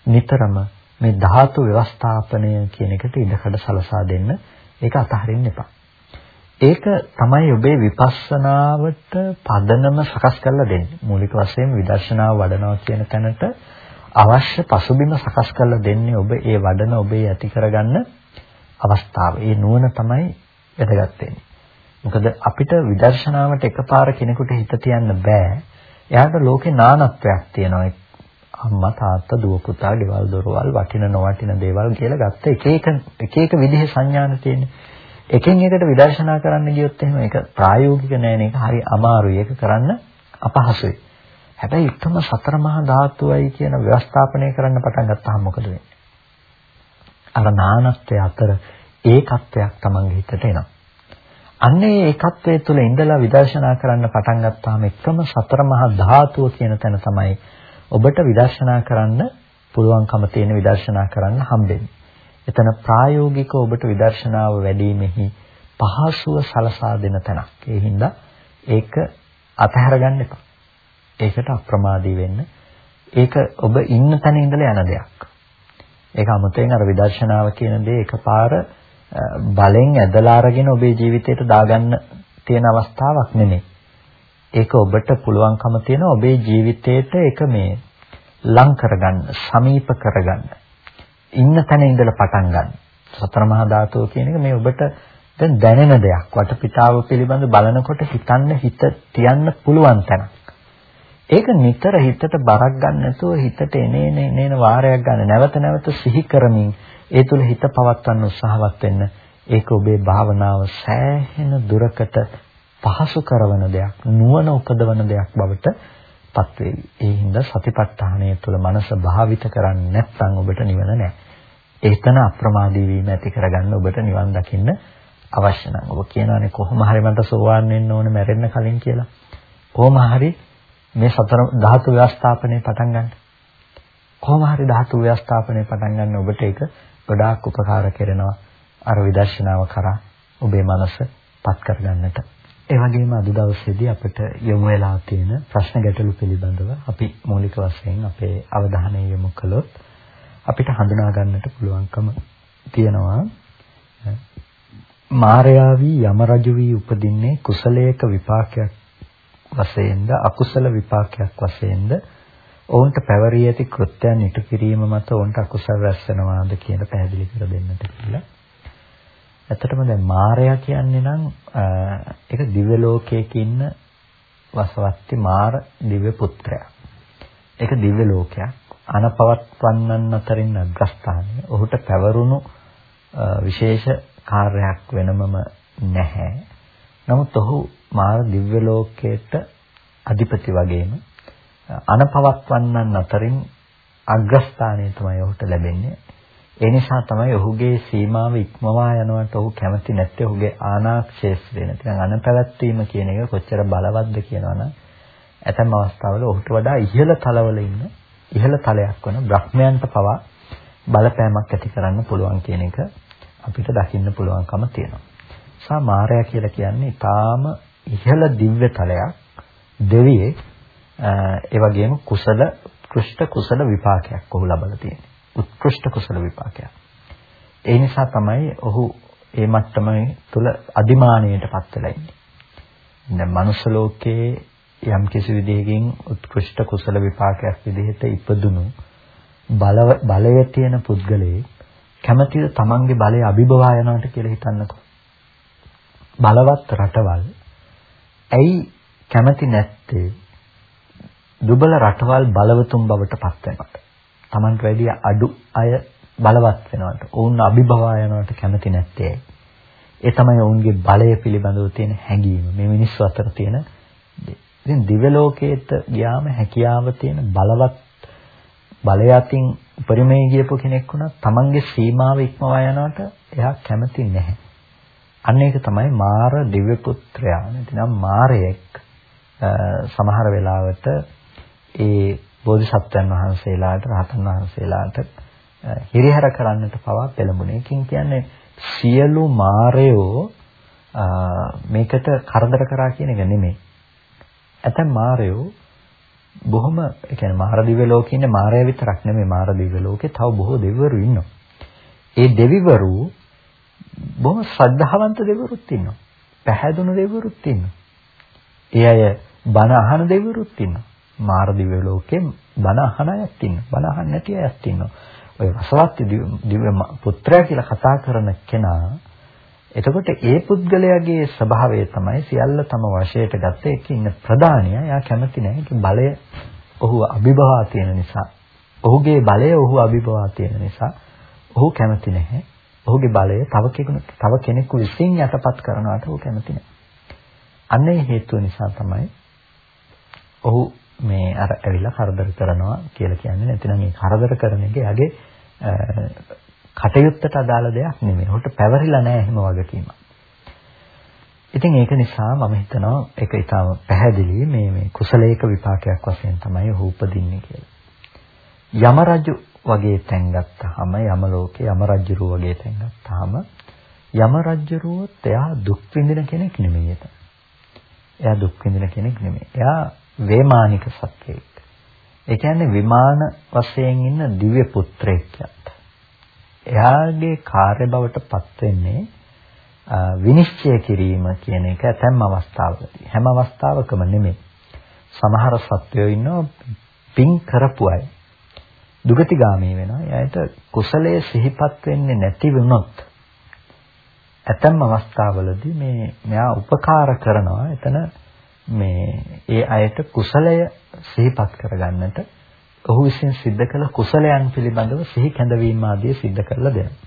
නිතරම මේ ධාතු ව්‍යවස්ථාපනය කියන එකට ඉඩකඩ සලසා දෙන්න ඒක අතහරින්න එපා. ඒක තමයි ඔබේ විපස්සනාවට පදනම සකස් කරලා දෙන්නේ. මූලික වශයෙන් විදර්ශනාව වඩනවා කියන තැනට අවශ්‍ය පසුබිම සකස් කරලා දෙන්නේ ඔබ ඒ වඩන ඔබේ ඇති කරගන්න අවස්ථාව. ඒ නුවණ තමයි වැදගත් වෙන්නේ. මොකද අපිට විදර්ශනාවට එකපාර කෙනෙකුට හිත තියන්න බෑ. එයාට ලෝකේ නානත්වයක් තියෙනවා. අම්මා තාත්තා දුව පුතා ගෙවල් දොරවල් වටින නොවටින දේවල් කියලා ගත්ත එක එක එක එක විදිහේ සංඥාන තියෙන්නේ. එකින් එකට විදර්ශනා කරන්න ගියොත් එහෙම ඒක ප්‍රායෝගික නෑනේ. ඒක හරි අමාරුයි. ඒක කරන්න අපහසුයි. හැබැයි එකම සතර මහා ධාතුවයි කියන ව්‍යවස්ථාපනය කරන්න පටන් ගත්තාම මොකද වෙන්නේ? අර නානත්වය අතර ඒකත්වයක් Tamange හිතට එනවා. අන්නේ ඒකත්වයේ තුල ඉඳලා විදර්ශනා කරන්න පටන් ගත්තාම එකම සතර මහා ධාතුව කියන තැන තමයි ඔබට විදර්ශනා කරන්න පුළුවන්කම තියෙන විදර්ශනා කරන්න හම්බෙන්නේ. එතන ප්‍රායෝගිකව ඔබට විදර්ශනාව වැඩිමෙහි පහසුව සලසා දෙන තැනක්. ඒ හින්දා ඒක අතහැර ගන්න එපා. ඒකට අප්‍රමාදී වෙන්න. ඒක ඔබ ඉන්න තැන ඉඳලා යන දෙයක්. ඒක 아무තෙන් අර විදර්ශනාව කියන දේ එකපාර බලෙන් ඇදලා අරගෙන ඔබේ ජීවිතයට දාගන්න තියෙන අවස්ථාවක් නෙමෙයි. ඒක ඔබට පුළුවන්කම තියෙන ඔබේ ජීවිතයට ඒක මේ ලං කරගන්න, සමීප කරගන්න. ඉන්න තැන ඉඳලා පටන් ගන්න. සතර මහා ධාතුව කියන එක මේ ඔබට දැන් දැනෙන දෙයක්. වටපිටාව පිළිබඳ බලනකොට හිතන්න හිත තියන්න පුළුවන් තැනක්. ඒක නිතර හිතට බරක් ගන්න නැතුව හිතට එනේන එනේන වාරයක් ගන්න නැවත නැවත සිහි කරමින් ඒ තුල හිත පවත්වන්න උත්සාහවත් වෙන්න ඒක ඔබේ භාවනාව සෑහෙන දුරකට පහසු කරන දෙයක් නුවණ උපදවන දෙයක් බවට පත් වේවි. ඒ හින්දා සතිපට්ඨානය තුළ මනස භාවිත කරන්නේ නැත්නම් ඔබට නිවන නැහැ. ඒතන අප්‍රමාදී වීම ඇති කරගන්න ඔබට නිවන් දකින්න අවශ්‍ය නම් ඔබ කියනවානේ කොහොම හරි මට සෝවාන් වෙන්න ඕනේ මැරෙන්න කලින් කියලා. කොහොම හරි මේ සතර ධාතු ව්‍යවස්ථාපනය පටන් ගන්න. කොහොම හරි ධාතු ව්‍යවස්ථාපනය පටන් ගන්න ඔබට ඒක ගොඩාක් උපකාර කරනවා අර විදර්ශනාව කරා ඔබේ මනස පත් කරගන්නට. ඒ වගේම අද දවසේදී අපිට යොමු වෙලා තියෙන ප්‍රශ්න ගැටලු පිළිබඳව අපි මූලික වශයෙන් අපේ අවධානය යොමු කළොත් අපිට හඳුනා ගන්නට පුළුවන්කම තියෙනවා මායාවී යම රජු වී උපදින්නේ කුසලයක විපාකයක් වශයෙන්ද අකුසල විපාකයක් වශයෙන්ද ඔවුන්ට පැවරී ඇති කෘත්‍යයන් ඉටු කිරීම මත ඔවුන්ට අකුසල රැස් වෙනවාද කියලා පැහැදිලි කර දෙන්නට කියලා. ඇත්තටම දැන් මායя කියන්නේ නම් ඒක දිව්‍ය ලෝකයක ඉන්න වසවත්ති මාර දිව්‍ය පුත්‍රයා. ඒක දිව්‍ය ලෝකයක්. අනපවත්වන්නන් අතරින් අග්‍රස්ථානය. ඔහුට පැවරුණු විශේෂ කාර්යයක් වෙනමම නැහැ. නමුත් ඔහු මාර දිව්‍ය ලෝකයට අධිපති වගේම අනපවත්වන්නන් අතරින් අග්‍රස්ථානය තමයි ඔහුට ලැබෙන්නේ. ඒ නිසා තමයි ඔහුගේ සීමාව ඉක්මවා යනවට ඔහු කැමති නැත්තේ ඔහුගේ ආනාක්ෂේත්‍රය. නැත්නම් අනපැවැත්වීම කියන එක කොච්චර බලවත්ද කියනවනම් ඇතැම් අවස්ථාවල ඔහුට වඩා ඉහළ තලවල ඉන්න ඉහළ තලයක් වන බ්‍රහ්මයන්ට පවා බලපෑමක් ඇති කරන්න පුළුවන් කියන එක අපිට දකින්න පුළුවන්කම තියෙනවා. සා මායя කියලා කියන්නේ ඊටාම ඉහළ දිව්‍ය තලයක් දෙවියෙක් ඒ වගේම කුසල උත්කෘෂ්ඨ කුසල විපාකයක් ඔහු ලබලා තියෙන්නේ. උත්කෘෂ්ඨ කුසල විපාකයක්. ඒ නිසා තමයි ඔහු ඒ මට්ටමේ තුල අදිමානයටපත් වෙලා ඉන්නේ. දැන් මනුෂ්‍ය ලෝකයේ යම් කිසි විදිහකින් උත්කෘෂ්ඨ කුසල විපාකයක් විදිහට ඉපදුණු බල බලය තියෙන පුද්ගලයෙක් කැමතිද තමන්ගේ බලය අභිබවා යනවට කියලා හිතන්නකෝ. බලවත් රටවල් ඇයි කැමති නැත්තේ දුබල රටවල් බලවතුන් බවට පත් වෙනවට. Tamanට වැඩි අඩු අය බලවත් වෙනවට. ඔවුන් අභිභවා යනවට කැමති නැත්තේ. ඒ තමයි ඔවුන්ගේ බලය පිළිබඳව තියෙන හැඟීම. මේ මිනිස්සු අතර තියෙන ඉතින් දිව්‍ය ලෝකයට ගියාම හැකියාව තියෙන බලවත් බලය අතින් උපරිමයේ ගියපු කෙනෙක් වුණා තමන්ගේ සීමාව ඉක්මවා යනවට එයා කැමති නැහැ. අන්න ඒක තමයි මාර දිව්‍ය පුත්‍රයා. නැතිනම් මාරයෙක් සමහර වෙලාවට ඒ බෝධිසත්වයන් වහන්සේලාට රහතන් වහන්සේලාට හිරිහැර කරන්නට පවා පෙළඹුණේ. ඒකින් කියන්නේ සියලු මායෝ මේකට කරදර කරා කියන එක නෙමෙයි. ඇතැම් මායෝ බොහොම ඒ කියන්නේ මාර දිව්‍ය ලෝකේ ඉන්න මායя විතරක් නෙමෙයි මාර දිව්‍ය ලෝකේ තව බොහෝ දෙවිවරු ඉන්නවා. ඒ දෙවිවරු බොහොම ශ්‍රද්ධාවන්ත දෙවිවරුත් ඉන්නවා. පැහැදුණු දෙවිවරුත් ඉන්නවා. ඒ අය බණ අහන දෙවිවරුත් ඉන්නවා. මාර දිව්‍ය ලෝකේ බණ අහන අයත් ඉන්නවා. බණ අහන්න නැති අයත් ඉන්නවා. ඔය රසවත් දිව්‍ය පුත්‍රයා කියලා කතා කරන කෙනා එතකොට ඒ පුද්ගලයාගේ ස්වභාවය තමයි සියල්ල තම වශයට ගත්ත එක ඉන්න ප්‍රධානියා. එයා කැමති නැහැ. ඒක බලය ඔහු අභිභවා තියෙන නිසා. ඔහුගේ බලය ඔහු අභිභවා තියෙන නිසා ඔහු කැමති නැහැ. ඔහුගේ බලය තව කෙනෙකු තව කෙනෙකු විසින් යටපත් කරනවට ඔහු කැමති නැහැ. අන්න ඒ හේතුව නිසා තමයි ඔහු මේ අර ඇවිල්ලා කරදර කරනවා කියලා කියන්නේ නැතිනම් මේ කරදර කරන එක යගේ කටයුත්තට අදාළ දෙයක් නෙමෙයි. උන්ට පැවරිලා නැහැ එහෙම වගකීමක්. ඉතින් ඒක නිසා මම හිතනවා ඒක ඊටම පැහැදිලි මේ මේ කුසලයක විපාකයක් වශයෙන් තමයි ඔහු උපදින්නේ කියලා. යම රජු වගේ තැන් ගත්තාම යම ලෝකේ යම රජුරු වගේ තැන් ගත්තාම යම රජුරුවත් එයා දුක් විඳින කෙනෙක් නෙමෙයි එයා දුක් විඳින කෙනෙක් නෙමෙයි. එයා වේමානික සත්‍යයක්. ඒ කියන්නේ විමාන වශයෙන් ඉන්න දිව්‍ය පුත්‍රයෙක් එයාගේ කාර්ය බවට පත් වෙන්නේ විනිශ්චය කිරීම කියන එක ඇතැම් අවස්ථාවලදී. හැම අවස්ථාවකම නෙමෙයි. සමහර සත්වයෝ ඉන්නවා පින් කරපු අය. දුගතිගාමී වෙනවා. එයාට කුසලයේ සිහිපත් වෙන්නේ නැති වුණොත් ඇතැම් අවස්ථාවලදී මේ මෙයා උපකාර කරනවා. එතන මේ ඒ අයට කුසලය සිහිපත් කරගන්නට ඔහු විසින් සිද්ධ කළ කුසලයන් පිළිබඳව සිහි කැඳවීම ආදී සිද්ධ කරලා දෙනවා.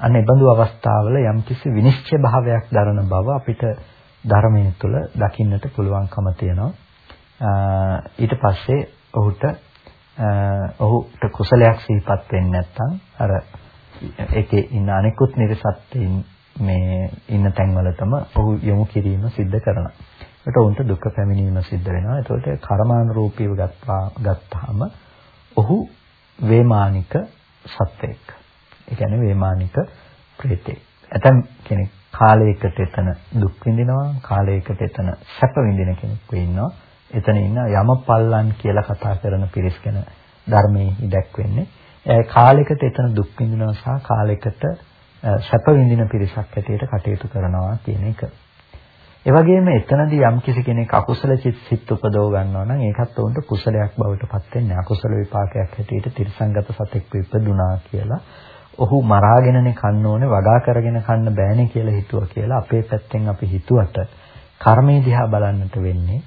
අන්න ඒ බඳු අවස්ථාවල යම්කිසි විනිශ්චය භාවයක් දරන බව අපිට ධර්මයේ තුල දකින්නට පුළුවන්කම තියෙනවා. ඊට පස්සේ ඔහුට ඔහුට කුසලයක් සිහිපත් වෙන්නේ නැත්නම් අර ඒකේ ඉන්න අනිකුත් නිර්සත්ත්වයින් මේ ඉන්න තැන්වලටම ඔහු යොමු කිරීම සිද්ධ කරනවා. ඒකට උන්ට දුක පැමිණීම සිද්ධ වෙනවා. ඒතකොට කර්මානුරූපීව ගත්තා ගත්තාම ඔහු වේමානික සත්වෙක්. ඒ කියන්නේ වේමානික ප්‍රේතෙක්. ඇතම් කෙනෙක් කාලයකට එතන දුක් විඳිනවා, කාලයකට එතන සැප විඳින කෙනෙක් වෙන්නවා. එතන ඉන්න යමපල්ලන් කියලා කතා කරන පිරිස් ගැන ධර්මයේ දැක්වෙන්නේ. ඒ කාලයකට එතන දුක් විඳිනවා සහ කාලයකට සැප විඳින පිරිසක් ඇටියට කටයුතු කරනවා කියන එක. ඒ වගේම එතනදී යම් කිසි කෙනෙක් අකුසල සිත් උපදව ගන්නවා නම් ඒකත් උන්ට කුසලයක් බවට පත් වෙන්නේ අකුසල විපාකයක් හැටියට තිරසංගත සතෙක් ඉපදුනා කියලා ඔහු මරාගෙනනේ කන්න ඕනේ වගා කරගෙන කන්න බෑනේ කියලා හිතුවා කියලා අපේ පැත්තෙන් අපි හිතුවට කර්මයේ දිහා බලන්නට වෙන්නේ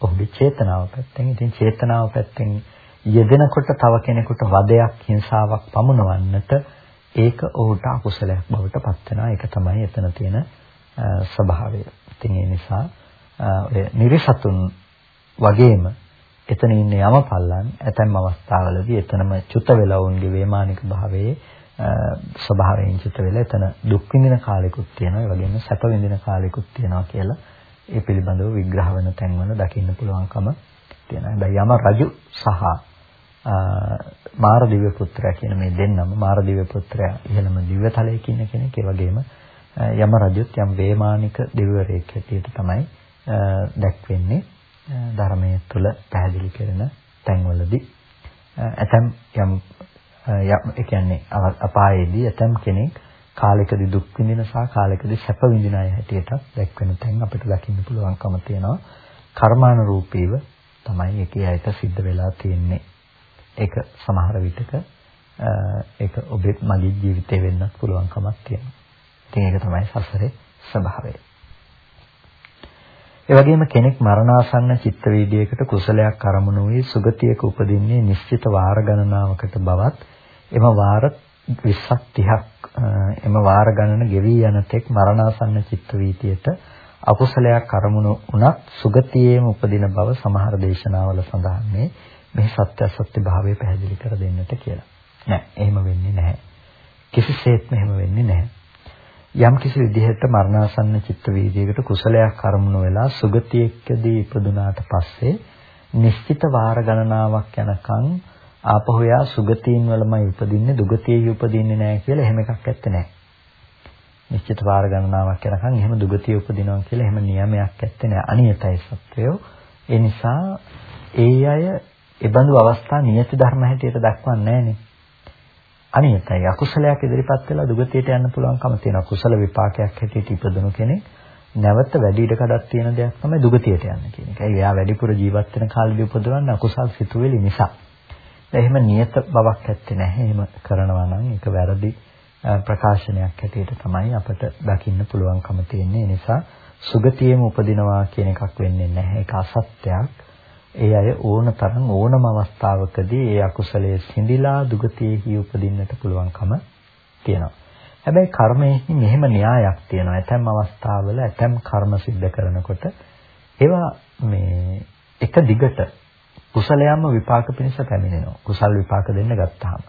ඔහුගේ චේතනාව පැත්තෙන්. ඉතින් චේතනාව පැත්තෙන් යෙදෙනකොට තව කෙනෙකුට වදයක් හිංසාවක් පමුණවන්නට ඒක ඔහුට අකුසලයක් බවට පත් වෙනවා. ඒක තමයි එතන තියෙන ස්වභාවය. ඉතින් ඒ නිසා ඔය නිර්සතුන් වගේම එතන ඉන්නේ යමපල්ලන් ඇතැම් අවස්ථාවලදී එතනම චුත වෙලා වුන්ගේ වේමානික භාවයේ ස්වභාවයෙන් චුත වෙලා එතන දුක් විඳින කාලෙකුත් තියෙනවා. ඒ වගේම සැප විඳින කාලෙකුත් තියෙනවා කියලා ඒ පිළිබඳව විග්‍රහ වෙන තැන්වල දකින්න පුළුවන්කම තියෙනවා. හැබැයි යම රජු සහ මාර දිව්‍ය පුත්‍රයා කියන මේ දෙන්නම මාර දිව්‍ය පුත්‍රයා ඉහළම දිව්‍ය තලයේ ඉන්න කෙනෙක්. ඒ වගේම යම රජුත් යම් වේමානික දිව්‍යවරයෙක් හැටියට තමයි දැක්වෙන්නේ. ධර්මයේ තුල පැහැදිලි කරන තැන්වලදී. ඇතම් යම් ඒ කියන්නේ අපායේදී ඇතම් කෙනෙක් කාලයකදී දුක් විඳින සහ කාලයකදී සැප විඳින අය හැටියට දැක්වෙන තැන් අපිට දකින්න පුළුවන්කම තියෙනවා. කර්මානුරූපීව තමයි ඒකේ ඇයට සිද්ධ වෙලා තියෙන්නේ. ඒක සමහර විටක ඒක ඔබේ මගේ ජීවිතේ වෙන්නත් පුළුවන්කමක් තියෙනවා. ඉතින් ඒක තමයි සසරේ ස්වභාවය ඒ වගේම කෙනෙක් මරණාසන්න චිත්ත වීදියේකට කුසලයක් අරමුණු වී සුගතියක උපදින්නේ නිශ්චිත වාර ගණනාවකට බවත් එම වාර 20ක් 30ක් එම වාර ගණන ගෙවි යන තෙක් මරණාසන්න චිත්ත වීතියට අකුසලයක් අරමුණු වුණත් සුගතියේම උපදින බව සමහර දේශනාවල සඳහන් මේ සත්‍ය සත්‍ය භාවය පැහැදිලි කර දෙන්නට කියලා. නෑ එහෙම වෙන්නේ නැහැ. කිසිසේත්ම එහෙම වෙන්නේ නැහැ. යම් කිසි විදිහකට මරණාසන්න චිත්ත වීදියේකට කුසලයක් කරමුණු වෙලා සුගතියකදී ඉපදුනාට පස්සේ නිශ්චිත වාර ගණනාවක් යනකම් ආපහු යා සුගතීන් වලමයි උපදින්නේ දුගතියේ උපදින්නේ නැහැ කියලා එහෙම එකක් ඇත්තේ නැහැ. නිශ්චිත වාර ගණනාවක් යනකම් එහෙම දුගතිය උපදිනවා කියලා එහෙම නියමයක් ඇත්තේ නැහැ. අනියතයි සත්‍යය. ඒ නිසා ඒ අය ඒ බඳු අවස්ථා නියති ධර්ම හැටියට දක්වන්නේ නැහනේ. අනියතයි අකුසලයක් ඉදිරිපත් වෙලා දුගතියට යන්න පුළුවන්කම තියෙනවා. කුසල විපාකයක් හැටියට ඉපදුණු කෙනෙක් නැවත වැඩි ඉඩ කඩක් තියෙන දෙයක් තමයි දුගතියට යන්න කියන එක. ඒ එයා වැඩිපුර ජීවත් වෙන කාලෙදී උපදවන්නේ අකුසල් සිතුවිලි නිසා. එහෙම නියත බවක් ඇත්තේ නැහැ. එහෙම කරනවා නම් ඒක වැරදි ප්‍රකාශනයක් හැටියට තමයි අපිට දකින්න පුළුවන්කම තියෙන්නේ. ඒ නිසා සුගතියෙම උපදිනවා කියන එකක් වෙන්නේ නැහැ. ඒක අසත්‍යයක්. ඒ අය ඕන තරම් ඕනම අවස්ථාවකදී ඒ අකුසලයේ සිඳිලා දුගතියෙහි උපදින්නට පුළුවන්කම තියෙනවා. හැබැයි කර්මයේ මෙහෙම න්‍යායක් තියෙනවා. ඇතැම් අවස්ථාවල ඇතැම් කර්ම સિદ્ધ කරනකොට ඒවා මේ එක දිගට කුසලයන්ම විපාක පිණිස පැමිණෙනවා. කුසල් විපාක දෙන්න ගත්තාම.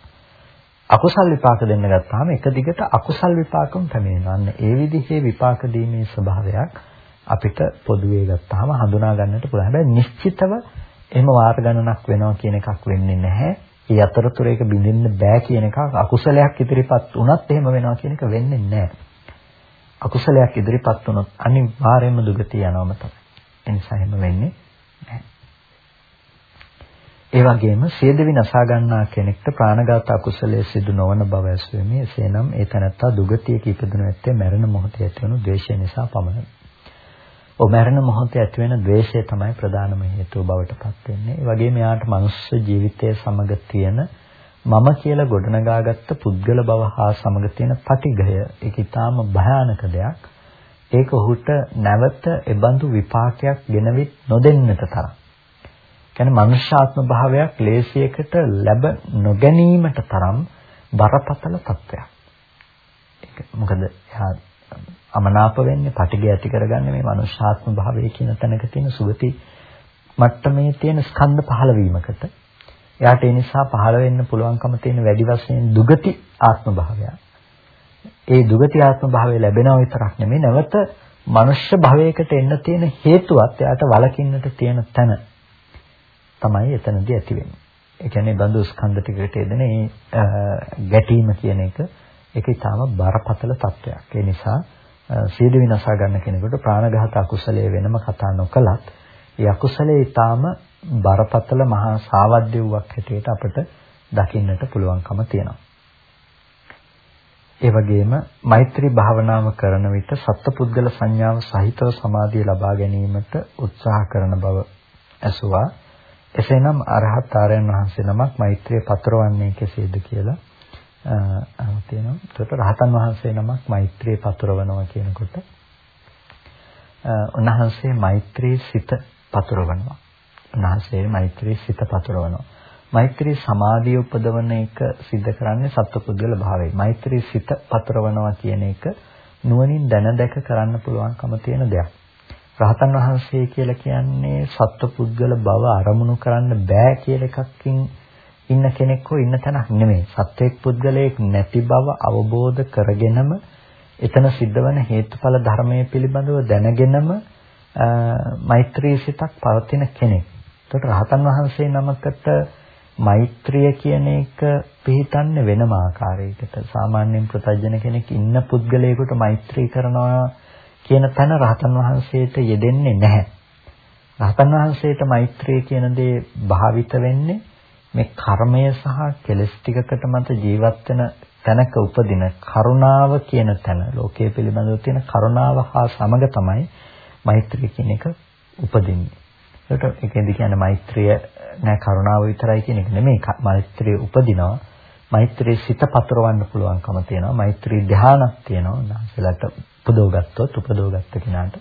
අකුසල් විපාක දෙන්න ගත්තාම එක දිගට අකුසල් විපාකම පැමිණෙනවා. අන්න ඒ විදිහේ විපාක දීමේ ස්වභාවයක් අපිට පොදුවේ ගත්තාම හඳුනා ගන්නට පුළුවන්. හැබැයි නිශ්චිතව එහෙම වාර ගණනක් වෙනවා කියන එකක් වෙන්නේ නැහැ. ඒ අතරතුර ඒක බින්දින්න බෑ කියන එක අකුසලයක් ඉදිරිපත් වුණත් එහෙම වෙනවා කියන එක වෙන්නේ නැහැ. අකුසලයක් ඉදිරිපත් වුණොත් අනිවාර්යයෙන්ම දුගතිය යනවම තමයි. ඒ නිසා එහෙම වෙන්නේ නැහැ. ඒ වගේම සියදෙවි නසා ගන්නා කෙනෙක්ට ප්‍රාණඝාත අකුසලයේ සිදු නොවන බව ඇසුෙමි. එසේනම් ඒ තනත්තා දුගතියක ඉපදුණු ඇත්තේ මරණ මොහොතේ ඇතිවන ද්වේෂය නිසා පමණයි. ඔ මරණ මොහොතේ ඇති වෙන ද්වේෂය තමයි ප්‍රධානම හේතුව බවට පත් වෙන්නේ. ඒ වගේම යාට මනුස්ස ජීවිතය සමග තියෙන මම කියලා ගොඩනගාගත්ත පුද්ගල බව හා සමග තියෙන පටිඝය ඒක ඊටාම භයානක දෙයක්. ඒක ඔහුට නැවත එබඳු විපාකයක් ගෙනවිත් නොදෙන්නට තරම්. කියන්නේ මනුෂ්‍යාත්ම භාවයක් ලේසියකට ලැබ නොගැනීමට තරම් බරපතල තත්ත්වයක්. ඒක මොකද එහා අමනාප වෙන්නේ, පටිඝය ඇති කරගන්නේ මේ මනුෂ්‍යාත්ම භාවයේ කියන තැනක තියෙන සුගති මට්ටමේ තියෙන ස්කන්ධ පහළ වීමකට. එයාට ඒ නිසා පහළ වෙන්න පුළුවන්කම තියෙන වැඩි වශයෙන් දුගති ආත්ම භාවය. ඒ දුගති ආත්ම භාවය ලැබෙනව විතරක් නෙමෙයි නැවත මනුෂ්‍ය භවයකට එන්න තියෙන හේතුවත් එයාට වළකින්නට තියෙන තැන තමයි එතනදී ඇති වෙන්නේ. ඒ කියන්නේ බඳු ස්කන්ධ ටිකට එදෙන ඒ ගැටීම කියන එක ඒක ඊටාම බරපතල තත්වයක්. ඒ නිසා සීල විනාශා ගන්න කෙනෙකුට ප්‍රාණඝාත අකුසලයේ වෙනම කතා නොකලත් ඒ අකුසලයේ ඊටාම බරපතල මහා සාවද්‍ය වූවක් හැටියට අපිට දකින්නට පුළුවන්කම තියෙනවා. ඒ වගේම මෛත්‍රී භාවනාව කරන විට සත්පුද්ගල සංඥාව සහිතව සමාධිය ලබා ගැනීමට උත්සාහ කරන බව ඇසුවා. එසේනම් අරහත් ආරයන් වහන්සේ නමක් මෛත්‍රිය පතරවන්නේ කෙසේද කියලා තියෙනවා. ඒකට රහතන් වහන්සේ නමක් මෛත්‍රිය පතුරවනවා කියනකොට උන්වහන්සේ මෛත්‍රී සිත පතුරවනවා. උන්වහන්සේ මෛත්‍රී සිත පතුරවනවා. මෛත්‍රී සමාධිය උපදවන එක सिद्ध කරන්නේ සත්පුද්ගල භාවයයි. මෛත්‍රී සිත පතරවනවා කියන එක නුවණින් දැන දැක කරන්න පුළුවන්කම තියෙන දෙයක්. රහතන් වහන්සේ කියලා කියන්නේ සත්පුද්ගල බව අරමුණු කරන්න බෑ කියලා එකකින් ඉන්න කෙනෙක් හෝ ඉන්න තැනක් නෙමෙයි. සත්වෙක් පුද්ගලයෙක් නැති බව අවබෝධ කරගෙනම එතන සිද්ධවන හේතුඵල ධර්මයේ පිළිබඳව දැනගෙනම මෛත්‍රී සිතක් පවතින කෙනෙක්. ඒකට රහතන් වහන්සේ නමකට මෛත්‍රිය කියන එක පිළිතන්නේ වෙනම ආකාරයකට. සාමාන්‍යයෙන් ප්‍රත්‍යජන කෙනෙක් ඉන්න පුද්ගලයෙකුට මෛත්‍රී කරනවා කියන තැන රහතන් වහන්සේට යෙදෙන්නේ නැහැ. රහතන් වහන්සේට මෛත්‍රිය කියන දේ භාවිත වෙන්නේ මේ කර්මය සහ කෙලස් ටිකකට මත ජීවත් වෙන තැනක උපදින කරුණාව කියන තැන ලෝකයේ පිළිබඳව තියෙන කරුණාව හා සමග තමයි මෛත්‍රිය කියන එක උපදින්නේ. ඒකට ඒකෙන්ද කියන්නේ මෛත්‍රිය නෑ කරුණාව විතරයි කියන එක නෙමෙයි. මෛත්‍රිය උපදිනවා. මෛත්‍රී සිත පතරවන්න පුළුවන්කම තියෙනවා. මෛත්‍රී ධානයක් තියෙනවා. උන්වහන්සේලාට උපදවගත්තොත් උපදවගත්ත කෙනාට.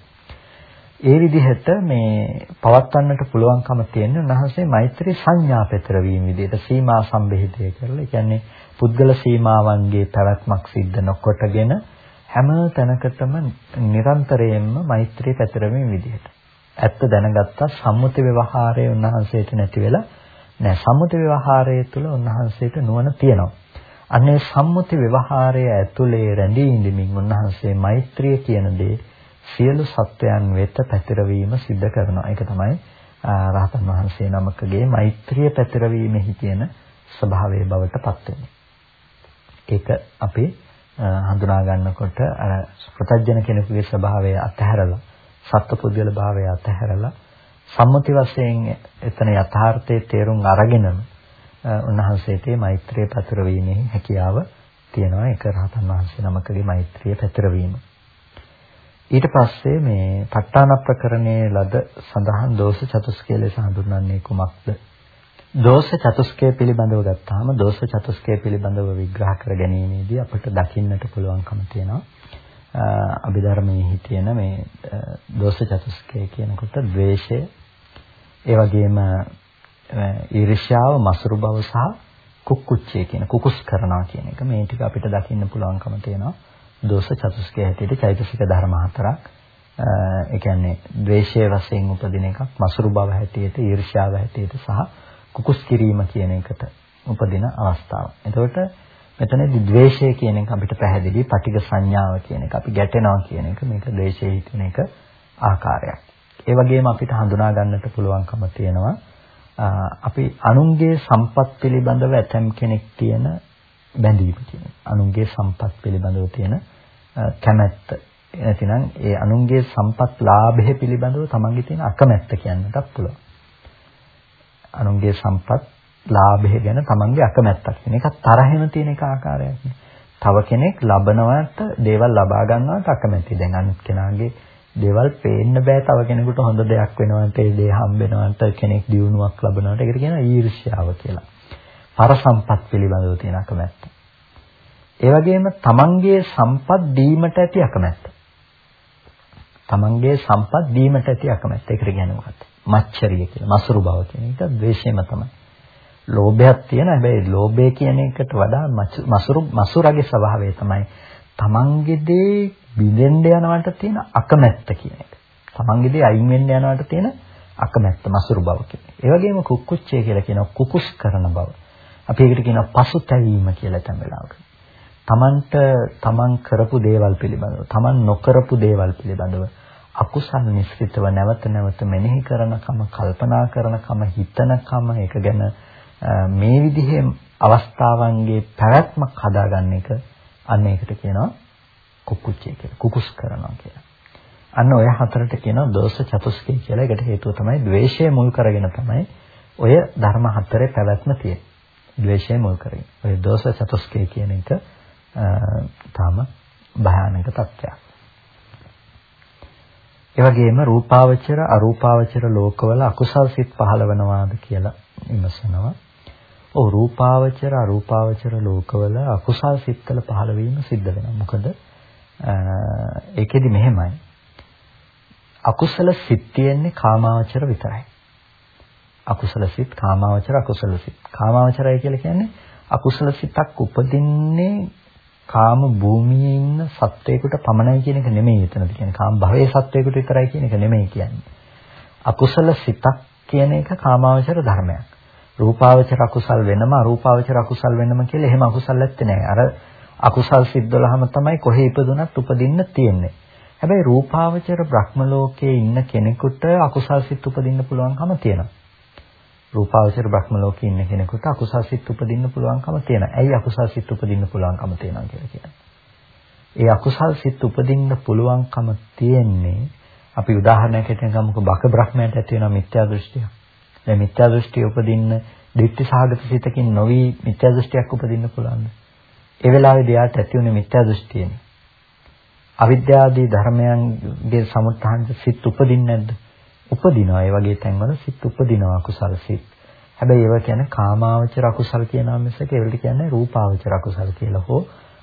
ඒ විදිහට මේ පවත්වන්නට පුළුවන්කම තියෙන උන්වහන්සේ මෛත්‍රී සංඥා පෙතර වීම විදිහට සීමා සම්බෙහිතය කරලා. ඒ කියන්නේ පුද්ගල සීමාවන්ගේ පැවැත්මක් සිද්ධ නොකොටගෙන හැම තැනකටම නිරන්තරයෙන්ම මෛත්‍රී පැතිරෙමින් විදිහට. ඇත්ත දැනගත්තා සම්මුති ව්‍යවහාරයේ උන්වහන්සේට නැති වෙලා නෑ සම්මුති ව්‍යවහාරය තුළ උන්වහන්සේට නුවණ තියෙනවා. අනේ සම්මුති ව්‍යවහාරය ඇතුලේ රැඳී ඉඳමින් උන්වහන්සේ මෛත්‍රිය කියන දේ සියලු සත්වයන් වෙත පැතිරවීම සිද්ධ කරනවා. ඒක තමයි රහතන් වහන්සේ නමකගේ මෛත්‍රිය පැතිරවීමෙහි තියෙන ස්වභාවයේ බවට පත් වෙන්නේ. ඒක අපි හඳුනා ගන්නකොට අර ප්‍රත්‍යජන කෙනෙකුගේ ස්වභාවය අතහැරලා සත්පුද්ගල භාවය අතහැරලා සම්මුති වශයෙන් එතන යථාර්ථයේ තේරුම් අරගෙනම උන්වහන්සේට මෛත්‍රිය පැතිරවීමේ හැකියාව තියෙනවා ඒක රහතන් වහන්සේ නමකගේ මෛත්‍රිය පැතිරවීම. ඊට පස්සේ මේ ප ဋ ාණ ප්‍රකරණයේ ලද සඳහන් දෝෂ චතුස්කය ලෙස හඳුන්වන්නේ කුමක්ද? දෝෂ චතුස්කය පිළිබඳව ගත්තාම දෝෂ චතුස්කය පිළිබඳව විග්‍රහ කර ගැනීමේදී අපට දකින්නට පුළුවන්කම තියෙනවා. අභිධර්මයේ තියෙන මේ දෝෂ චතුස්කය කියනකොට ද්වේෂය ඒ වගේම ඊර්ෂ්‍යාව මසුරු බව සහ කුක්කුච්චය කියන කුකුස් කරනවා කියන එක මේ ටික අපිට දකින්න පුළුවන්කම තියෙනවා දෝෂ චතුස්කය හැටියට චෛතසික ධර්ම හතරක් ඒ කියන්නේ ද්වේෂයේ වශයෙන් උපදින එකක් මසුරු බව හැටියට ඊර්ෂ්‍යාව හැටියට සහ කුකුස් කිරීම කියන එකට උපදින අවස්ථාව. එතකොට මෙතනදී ද්වේෂය කියන එක අපිට පැහැදිලි පටිඝ සංඥාව කියන එක අපි ගැටෙනවා කියන එක මේක ද්වේෂයේ හිතෙන එක ආකාරයක්. ඒ වගේම අපිට හඳුනා ගන්නට පුළුවන්කම තියෙනවා අපි අනුන්ගේ සම්පත් පිළිබඳව ඇතම් කෙනෙක් තියෙන බැඳීම කියන අනුන්ගේ සම්පත් පිළිබඳව තියෙන කැමැත්ත නැතිනම් ඒ අනුන්ගේ සම්පත් ලාභය පිළිබඳව තමන්ගේ තියෙන අකමැත්ත කියන්නටත් පුළුවන්. අනුන්ගේ සම්පත් ලාභය ගැන තමන්ගේ අකමැත්තක් තියෙන එක තරහෙම තියෙන එක ආකාරයක් නේ. තව කෙනෙක් ලබනවට දේවල් ලබා ගන්නවට අකමැති. දැන් අනිත් කෙනාගේ දේවල් පේන්න බෑ තව කෙනෙකුට හොඳ දෙයක් වෙනවට ඒ දේ හම්බ වෙනවට කෙනෙක් දියුණුවක් ලබනවට ඒකට කියනවා ඊර්ෂ්‍යාව කියලා. පර සම්පත් පිළිබඳව තියෙන අකමැත්ත. ඒ වගේම තමන්ගේ සම්පත් දීමට ඇති අකමැත්ත. තමන්ගේ සම්පත් දීමට ඇති අකමැත්ත. ඒකට කියන්නේ මොකක්ද? මච්චරිය කියලා. මසුරු බව කියන එක ද්වේෂයම තමයි. ලෝභයක් තියෙන හැබැයි ලෝභය කියන එකට වඩා මසුරු මසුරගේ ස්වභාවය තමයි තමන්ගේ දේ බිඳෙන්න යනවට තියෙන අකමැත්ත කියන එක. තමන්ගේ දේ අයින් වෙන්න යනවට තියෙන අකමැත්ත මසුරු බව කියන්නේ. ඒ වගේම කුක්කුච්චය කියලා කියන කුකුස් කරන බව. අපි ඒකට කියනවා පසුතැවීම කියලා තම වෙලාවක. තමන්ට තමන් කරපු දේවල් පිළිබඳව, තමන් නොකරපු දේවල් පිළිබඳව අකුසල් නිස්සිතව නැවත නැවත මෙනෙහි කරනකම, කල්පනා කරනකම, හිතනකම ඒක ගැන මේ විදිහේ අවස්ථාවන්ගේ පැවැත්මක් හදාගන්න එක අන්න ඒකට කියනවා කුකුච්චය කියලා. කුකුස් කරනවා කියලා. අන්න ඔය හතරට කියනවා දෝෂ චතුස්කය කියලා. ඒකට හේතුව තමයි ද්වේෂය මුල් කරගෙන තමයි ඔය ධර්ම හතරේ පැවැත්ම තියෙන්නේ. ද්වේෂය මුල් කරගෙන. ඔය දෝෂ චතුස්කය කියන එක තාම භයානක තත්ත්වයක්. ඒ වගේම රූපාවචර අරූපාවචර ලෝකවල අකුසල් සිත් පහළ වෙනවාද කියලා විමසනවා. ඔව් රූපාවචර අරූපාවචර ලෝකවල අකුසල් සිත්වල පහළ වීම සිද්ධ වෙනවා. මොකද ඒකෙදි මෙහෙමයි. අකුසල සිත් තියෙන්නේ කාමාවචර විතරයි. අකුසල සිත් කාමාවචර අකුසල සිත්. කාමාවචරය කියලා කියන්නේ අකුසල සිතක් උපදින්නේ කාම භූමියේ ඉන්න සත්වයකට පමණයි කියන එක නෙමෙයි එතනද කියන්නේ. කාම භවයේ සත්වයකට විතරයි කියන එක නෙමෙයි කියන්නේ. අකුසල සිතක් කියන එක කාමාවචර ධර්මයක්. රූපාවචර අකුසල් වෙනම අරූපාවචර අකුසල් වෙනම කියලා එහෙම අකුසල් නැත්තේ නෑ. අර අකුසල් සිද්දලහම තමයි කොහේ ඉපදුනත් උපදින්න තියෙන්නේ. හැබැයි රූපාවචර බ්‍රහ්ම ලෝකයේ ඉන්න කෙනෙකුට අකුසල් සිත් උපදින්න පුළුවන්කම තියෙනවා. රූපාවචර බ්‍රහ්ම ලෝකයේ ඉන්න කෙනෙකුට අකුසල් සිත් උපදින්න පුළුවන්කම තියෙනවා. ඇයි අකුසල් සිත් උපදින්න පුළුවන්කම තියෙනවා කියලා කියන්නේ? ඒ අකුසල් සිත් උපදින්න පුළුවන්කම තියෙන්නේ අපි උදාහරණයක් හිතෙන් ගමුකෝ බක බ්‍රහ්මයට ඇති වෙන මිත්‍යා දෘෂ්ටිය. දැන් මිත්‍යා දෘෂ්ටිය උපදින්න දිට්ඨි සහගත සිතකින් නොවි මිත්‍යා දෘෂ්ටියක් උපදින්න පුළුවන්ද? ඒ වෙලාවේදී යාට ඇති වුණේ මිත්‍යා දෘෂ්ටියනේ. අවිද්‍යාදී ධර්මයන්ගේ සමුත්ථාන සිත් උපදින්නේ නැද්ද? උපදිනවා. ඒ වගේ තැන්වල සිත් උපදිනවා අකුසල සිත්. හැබැයි ඒවා කියන්නේ කාමාවචර අකුසල කියනවා මිසක ඒවලට කියන්නේ රූපාවචර අකුසල කියලා හෝ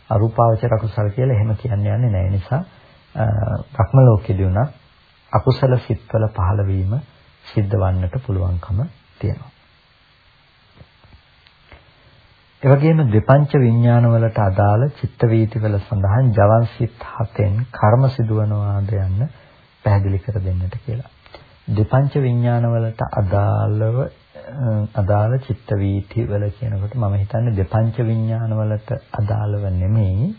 අරූපාවචර අකුසල කියලා එහෙම කියන්නේ යන්නේ නැහැ. නිසා භක්ම ලෝකෙදී උනත් අකුසල සිත්වල පහළ වීම සිද්ධ වන්නට පුළුවන්කම තියෙනවා. ඒ වගේම දෙපංච විඥානවලට අදාළ චිත්ත වීතිවල සඳහන් ජවන් සිත් හතෙන් කර්ම සිදුවනවාද යන්න පැහැදිලි කර දෙන්නට කියලා. දෙපංච විඥානවලට අදාළව අදාළ චිත්ත වීති වල කියනකොට මම හිතන්නේ දෙපංච විඥානවලට අදාළව නෙමෙයි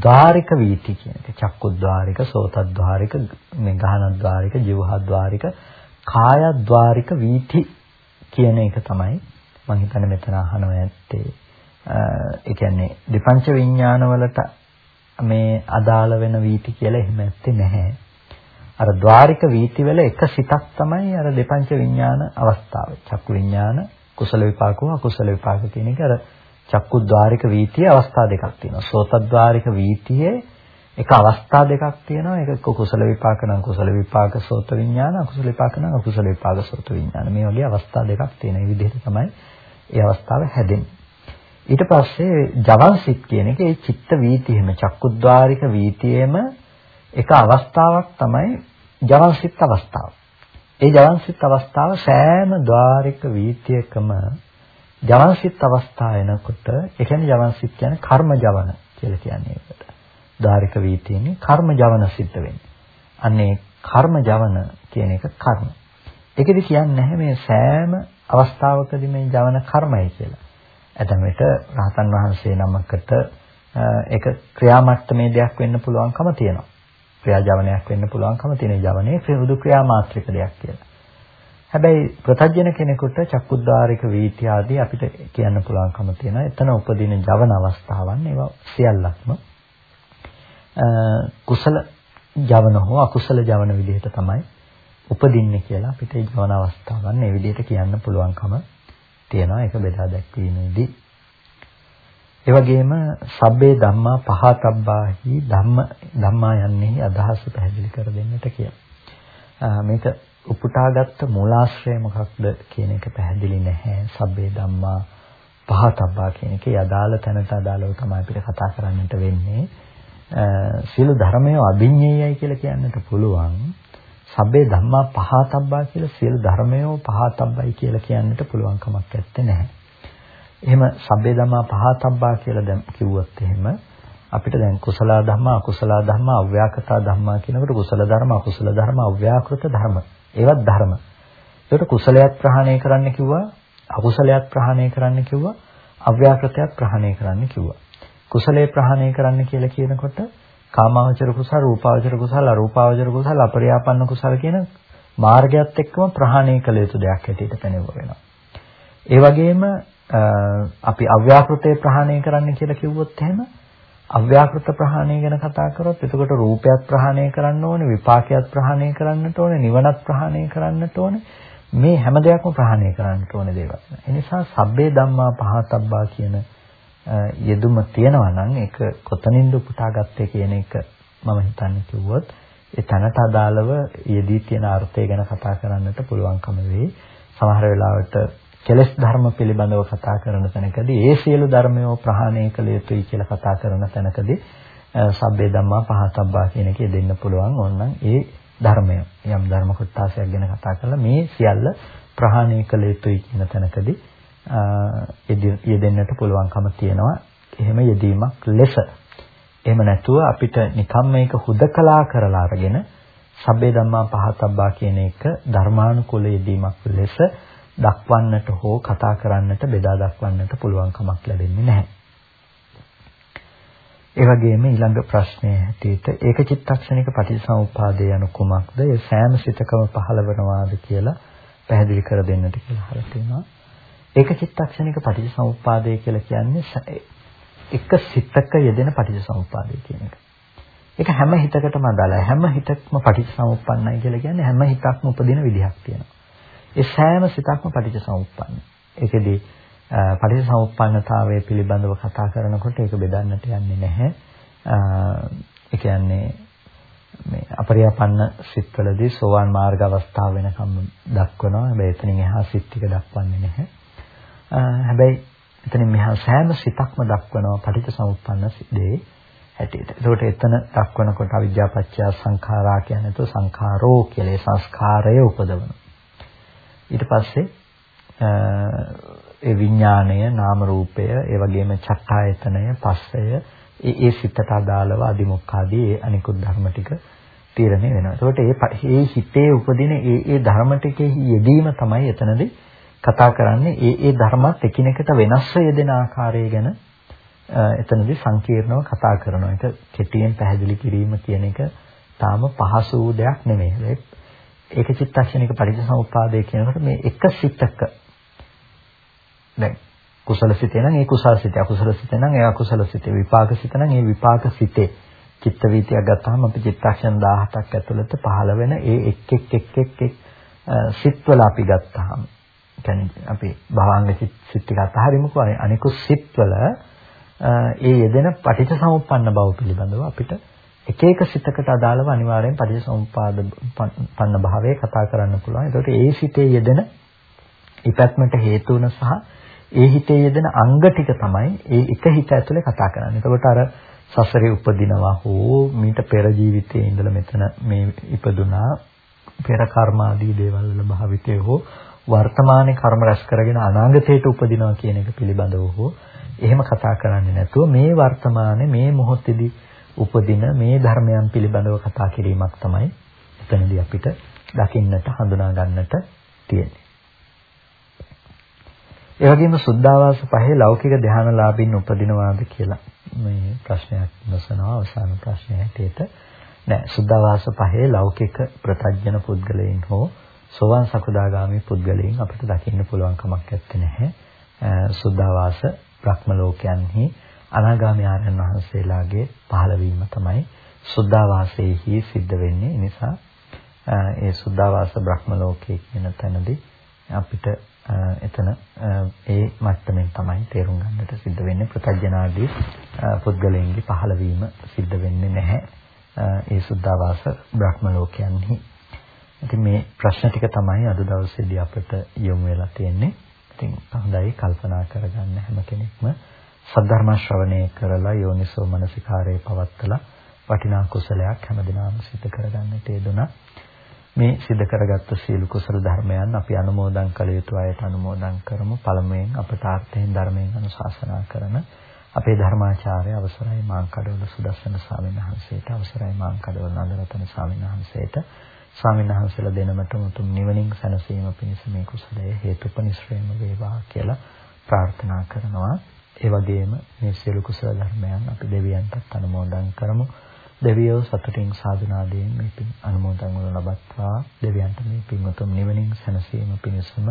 ධාරික වීති කියන එක. චක්කුද්්වාරික, සෝතද්්වාරික, මේ ගහනද්්වාරික, જીවහද්්වාරික, කායද්්වාරික වීති කියන එක තමයි මම හිතන්නේ මෙතන අහනවා ඇත්තේ. ඒ කියන්නේ දෙපංච විඥානවලට මේ අදාළ වෙන වීති කියලා එහෙම ඇත්තේ නැහැ. අර ద్వාරික වීතිවල එක සිතක් තමයි අර දෙපංච විඥාන අවස්ථාව. චක්කු විඥාන කුසල විපාක හෝ අකුසල විපාක කියන එක අර චක්කු ద్వාරික වීතිය අවස්ථා දෙකක් තියෙනවා. සෝත ద్వාරික වීතියේ එක අවස්ථා දෙකක් තියෙනවා. ඒක කුසල විපාක නම් කුසල විපාක සෝත විඥාන, අකුසල විපාක නම් අකුසල විපාක සෝත විඥාන. මේ වගේ අවස්ථා දෙකක් තියෙන. මේ විදිහට තමයි ඒ අවස්ථාව හැදෙන්නේ. ඊට පස්සේ ජවන්සිට කියන එකේ චිත්ත වීතියෙම චක්කුද්්වාරික වීතියෙම එක අවස්ථාවක් තමයි ජවන්සිට අවස්ථාව. ඒ ජවන්සිට අවස්ථාව සෑම ద్వාරික වීතියකම ජවන්සිට අවස්ථාව එනකොට ඒ කියන්නේ ජවන්සිට කියන්නේ කර්ම ජවන කියලා කියන්නේ ඒකට. ධාරික වීතියනේ කර්ම ජවන සිද්ධ වෙන්නේ. අන්නේ කර්ම ජවන කියන එක කර්ම. ඒකෙදි කියන්නේ නැහැ මේ සෑම අවස්ථාවකදී මේ ජවන කර්මයි කියලා. ඇතැම් විට රහතන් වහන්සේ නමකට ඒක ක්‍රියාමට්ටමේ දෙයක් වෙන්න පුළුවන්කම තියෙනවා. ක්‍රියාජවනයක් වෙන්න පුළුවන්කම තියෙන ජවනයේ ක්‍රියුදු ක්‍රියාමාත්‍රික දෙයක් කියලා. හැබැයි ප්‍රතජන කෙනෙකුට චක්කුද්්වාරික වීති ආදී අපිට කියන්න පුළුවන්කම තියෙනවා. එතන උපදින ජවන අවස්ථාවන් ඒවා සියල්ලක්ම කුසල ජවන හෝ අකුසල ජවන විදිහට තමයි උපදින්නේ කියලා අපිට ජවන අවස්ථාවන් මේ විදිහට කියන්න පුළුවන්කම තියෙනවා. ඒක බෙදා දැක්වීමේදී ඒ වගේම සබ්බේ ධම්මා පහතබ්බාහි ධම්ම ධම්මා යන්නේ අදහස පැහැදිලි කර දෙන්නට කියලා. මේක උපුටාගත්ත මූලාශ්‍රය මොකක්ද කියන එක පැහැදිලි නැහැ. සබ්බේ ධම්මා පහතබ්බා කියන එකේ අදාළ තැනට අදාළව තමයි අපිට කතා කරන්නට වෙන්නේ. සීල ධර්මය අභිඤ්ඤේයයි කියලා කියන්නට පුළුවන්. සබ්බේ ධම්මා පහතබ්බා කියලා සීල ධර්මය පහතබ්බයි කියලා කියන්නට පුළුවන් කමක් නැත්තේ නැහැ. එහෙම සබ්බේ ධම්මා පහතබ්බා කියලා දැන් කිව්වොත් එහෙම අපිට දැන් කුසල ධම්මා අකුසල ධම්මා අව්‍යාකෘත ධම්මා කියනකොට කුසල ධර්ම අකුසල ධර්ම අව්‍යාකෘත ධර්ම ඒවත් ධර්ම. ඒකට කුසලයක් ප්‍රහාණය කරන්න කිව්වා අකුසලයක් ප්‍රහාණය කරන්න කිව්වා අව්‍යාකෘතයක් ප්‍රහාණය කරන්න කිව්වා. කුසලයේ ප්‍රහාණය කරන්න කියලා කියනකොට කාමාවචර කුසල රූපාවචර කුසල අරූපාවචර කුසල අපරියාපන්න කුසල කියන මාර්ගයත් එක්කම ප්‍රහාණය කළ යුතු දෙයක් හැටියට පෙනෙව වෙනවා. ඒ වගේම අපි අව්‍යාකෘතේ ප්‍රහාණය කරන්න කියලා කිව්වොත් එහෙම අව්‍යාකෘත ප්‍රහාණය ගැන කතා කරොත් එතකොට රූපයක් ප්‍රහාණය කරන්න ඕනේ විපාකයක් ප්‍රහාණය කරන්නට ඕනේ නිවනක් ප්‍රහාණය කරන්නට ඕනේ මේ හැම දෙයක්ම ප්‍රහාණය කරන්නට ඕනේ දේවල්. ඒ නිසා සබ්බේ ධම්මා පහතබ්බා කියන යෙදුම තියෙනවා නම් ඒක කොතනින්ද උපුටාගත්තේ කියන එක මම හිතන්නේ කිව්වොත් ඒ තැනට අදාළව යෙදී තියෙන අර්ථය ගැන කතා කරන්නට පුළුවන්කම වෙයි. සමහර වෙලාවට කෙලස් ධර්ම පිළිබඳව කතා කරන තැනකදී ඒ සියලු ධර්මයෝ ප්‍රහාණය කළ යුතුයි කියලා කතා කරන තැනකදී සබ්බේ ධම්මා පහතබ්බා කියන එකේ දෙන්න පුළුවන් ඕනනම් ඒ ධර්මය යම් ධර්ම කොටසක් ගැන කතා කරලා මේ සියල්ල ප්‍රහාණය කළ යුතුයි කියන තැනකදී යෙදෙන්නට පුළුවන්කම තියෙනවා. එහෙම යෙදීමක් ලෙස. එහෙම නැතුව අපිට නිකම් මේක හුදකලා කරලා අරගෙන සබ්බේ ධම්මා පහතබ්බා කියන එක ධර්මානුකූල යෙදීමක් ලෙස දක්වන්නට හෝ කතා කරන්නට බෙදා දක්වන්නට පුළුවන් කමක් ලැබෙන්නේ නැහැ. ඒ වගේම ඊළඟ ප්‍රශ්නය හැටියට ඒක චිත්තක්ෂණික පටිච්චසමුප්පාදේ යනු කුමක්ද? ඒ සෑම සිතකම පහළවනවාද කියලා පැහැදිලි කර දෙන්නට කියලා අහලා තියෙනවා. ඒක චිත්තක්ෂණික පටිච්චසමුප්පාදය කියලා කියන්නේ එක සිතක යෙදෙන පටිච්චසමුප්පාදය කියන එක. ඒක හැම හිතකටම අදාළයි. හැම හිතක්ම පටිච්චසමුප්පන්නයි කියලා කියන්නේ හැම හිතක්ම උපදින විදිහක් තියෙනවා. ඒ සෑම සිතක්ම පටිච්චසමුප්පන්න. ඒකෙදී පටිච්චසමුප්පන්නතාවය පිළිබඳව කතා කරනකොට ඒක බෙදන්නට යන්නේ නැහැ. ඒ කියන්නේ මේ අපරියාපන්න සිත්වලදී සෝවාන් මාර්ග අවස්ථාව වෙනකම් දක්වනවා. හැබැයි එතනින් එහා සිත් ටික දක්වන්නේ නැහැ. හැබැයි එතනින් මෙහා සෑම සිතක්ම දක්වනවා පටිච්චසමුප්පන්න දේ හැටියට. ඒකට එතන දක්වනකොට අවිද්‍යාපච්චය සංඛාරා කියන්නේ તો සංඛාරෝ කියලා ඒ සංස්කාරය උපදවනවා. ඊට පස්සේ ඒ විඥාණය නාම රූපය ඒ වගේම චක්කායතනය පස්සය ඒ ඒ සිතට අදාළව අදිමුක්ඛාදී ඒ අනිකුත් ධර්ම ටික තීරණය වෙනවා. ඒකට ඒ හිතේ උපදින ඒ ඒ ධර්ම ටිකේ යෙදීම තමයි එතනදී කතා කරන්නේ ඒ ඒ ධර්මත් එකිනෙකට වෙනස්ව යෙදෙන ආකාරය ගැන එතනදී සංකීර්ණව කතා කරනවා. ඒක කෙටියෙන් පැහැදිලි කිරීම කියන එක තාම පහසු දෙයක් නෙමෙයි. ඒක චිත්තක්ෂණික පරිසම්පාදේ කියනකොට මේ එක සිතක. දැන් කුසල සිතේ නම් ඒ කුසල සිතේ අකුසල සිතේ නම් ඒ අකුසල සිතේ විපාක සිත නම් ඒ විපාක සිතේ. චිත්ත වීතියක් ගත්තාම අපි චිත්තක්ෂණ 17ක් ඇතුළත පහළ වෙන ඒ එක් එක් එක් එක් එක් සිත්වල අපි ගත්තාම. කියන්නේ අපි භවංග සිත් ටික අතහරිමුකෝ. අනිකුත් සිත්වල ඒ යෙදෙන පටිච්චසමුප්පන්න බව පිළිබඳව අපිට එක එක සිතකට අදාළව අනිවාර්යෙන් පටිච්චසමුප්පාද පන්න භාවය කතා කරන්න පුළුවන්. ඒකට ඒ සිතේ යෙදෙන ඉපැත්මට හේතු වන සහ ඒ හිතේ යෙදෙන අංග ටික තමයි ඒ එක හිත ඇතුලේ කතා කරන්නේ. එතකොට අර සසරේ උපදිනවා හෝ මීට පෙර ජීවිතයේ ඉඳලා මෙතන මේ ඉපදුනා පෙර කර්මාදී දේවල් වල භාවිතය හෝ වර්තමානයේ කර්ම රැස් කරගෙන අනාගතයට උපදිනවා කියන එක පිළිබඳව හෝ එහෙම කතා කරන්නේ නැතුව මේ වර්තමානයේ මේ මොහොතේදී උපදින මේ ධර්මයන් පිළිබඳව කතා කිරීමක් තමයි එතනදී අපිට දකින්නට හඳුනා ගන්නට තියෙන්නේ. ඒ වගේම සුද්ධාවාස පහේ ලෞකික ධානලාභින් උපදිනවාද කියලා මේ ප්‍රශ්නයක් නසනවා අවසාන ප්‍රශ්නය හැටියට නෑ සුද්ධාවාස පහේ ලෞකික ප්‍රත්‍යඥ පුද්ගලයන් හෝ සෝවාන් සකදාගාමි පුද්ගලයන් අපිට දකින්න පුළුවන් කමක් නැත්තේ. සුද්ධාවාස බ්‍රහ්ම ලෝකයන්හි අනාගාමී ආරයන් වහන්සේලාගේ පහළවීම තමයි සුද්ධාවාසයේහි සිද්ධ වෙන්නේ. ඒ නිසා ඒ සුද්ධාවාස බ්‍රහ්ම ලෝකයේ කියන තැනදී අපිට එතන ඒ මට්ටමින් තමයි තේරුම් ගන්නට සිද්ධ වෙන්නේ ප්‍රත්‍යඥාදී පුද්ගලයන්ගේ පහළවීම සිද්ධ වෙන්නේ නැහැ. ඒ සුද්ධාවාස බ්‍රහ්ම ලෝකයන්හි ඉතින් මේ ප්‍රශ්න ටික තමයි අද දවසේදී අපිට යොමු වෙලා තියෙන්නේ. ඉතින් හොඳයි කල්පනා කරගන්න හැම කෙනෙක්ම සද්ධර්ම ශ්‍රවණය කරලා යෝනිසෝ මනසිකාරයේ පවත්තලා වටිනා කුසලයක් හැමදිනම සිදු කරගන්නට යෙදුණා. මේ සිදු කරගත්ත සීල කුසල ධර්මයන් අපි අනුමෝදන් කළ යුතු අයට අනුමෝදන් කරමු. පළමුවෙන් අපට ආර්ථයෙන් ධර්මයෙන් අනුශාසනා කරන අපේ ධර්මාචාර්ය අවසරයි මාංකඩවල සුදස්සන ස්වාමීන් වහන්සේට අවසරයි මාංකඩවල නන්දරතන ස්වාමීන් වහන්සේට ස්වාමීන් වහන්සේලා දෙනමට උතුම් නිවනින් සැනසීම පිණිස මේ කුසලය හේතුපනිශ්‍රේම වේවා කියලා ප්‍රාර්ථනා කරනවා. ඒ වගේම මේ සියලු කුසල ධර්මයන් අපි දෙවියන්ටත් අනුමෝදන් කරමු. දෙවියෝ සතුටින් සාධනාදයෙන් මේ පින් අනුමෝදන් වනු ලබත්වා දෙවියන්ට මේ පින් උතුම් නිවනින් සැනසීම පිණිසම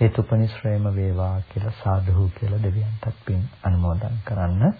හේතුපනිශ්‍රේම වේවා කියලා සාදු කියලා දෙවියන්ටත් පින් අනුමෝදන් කරන්න.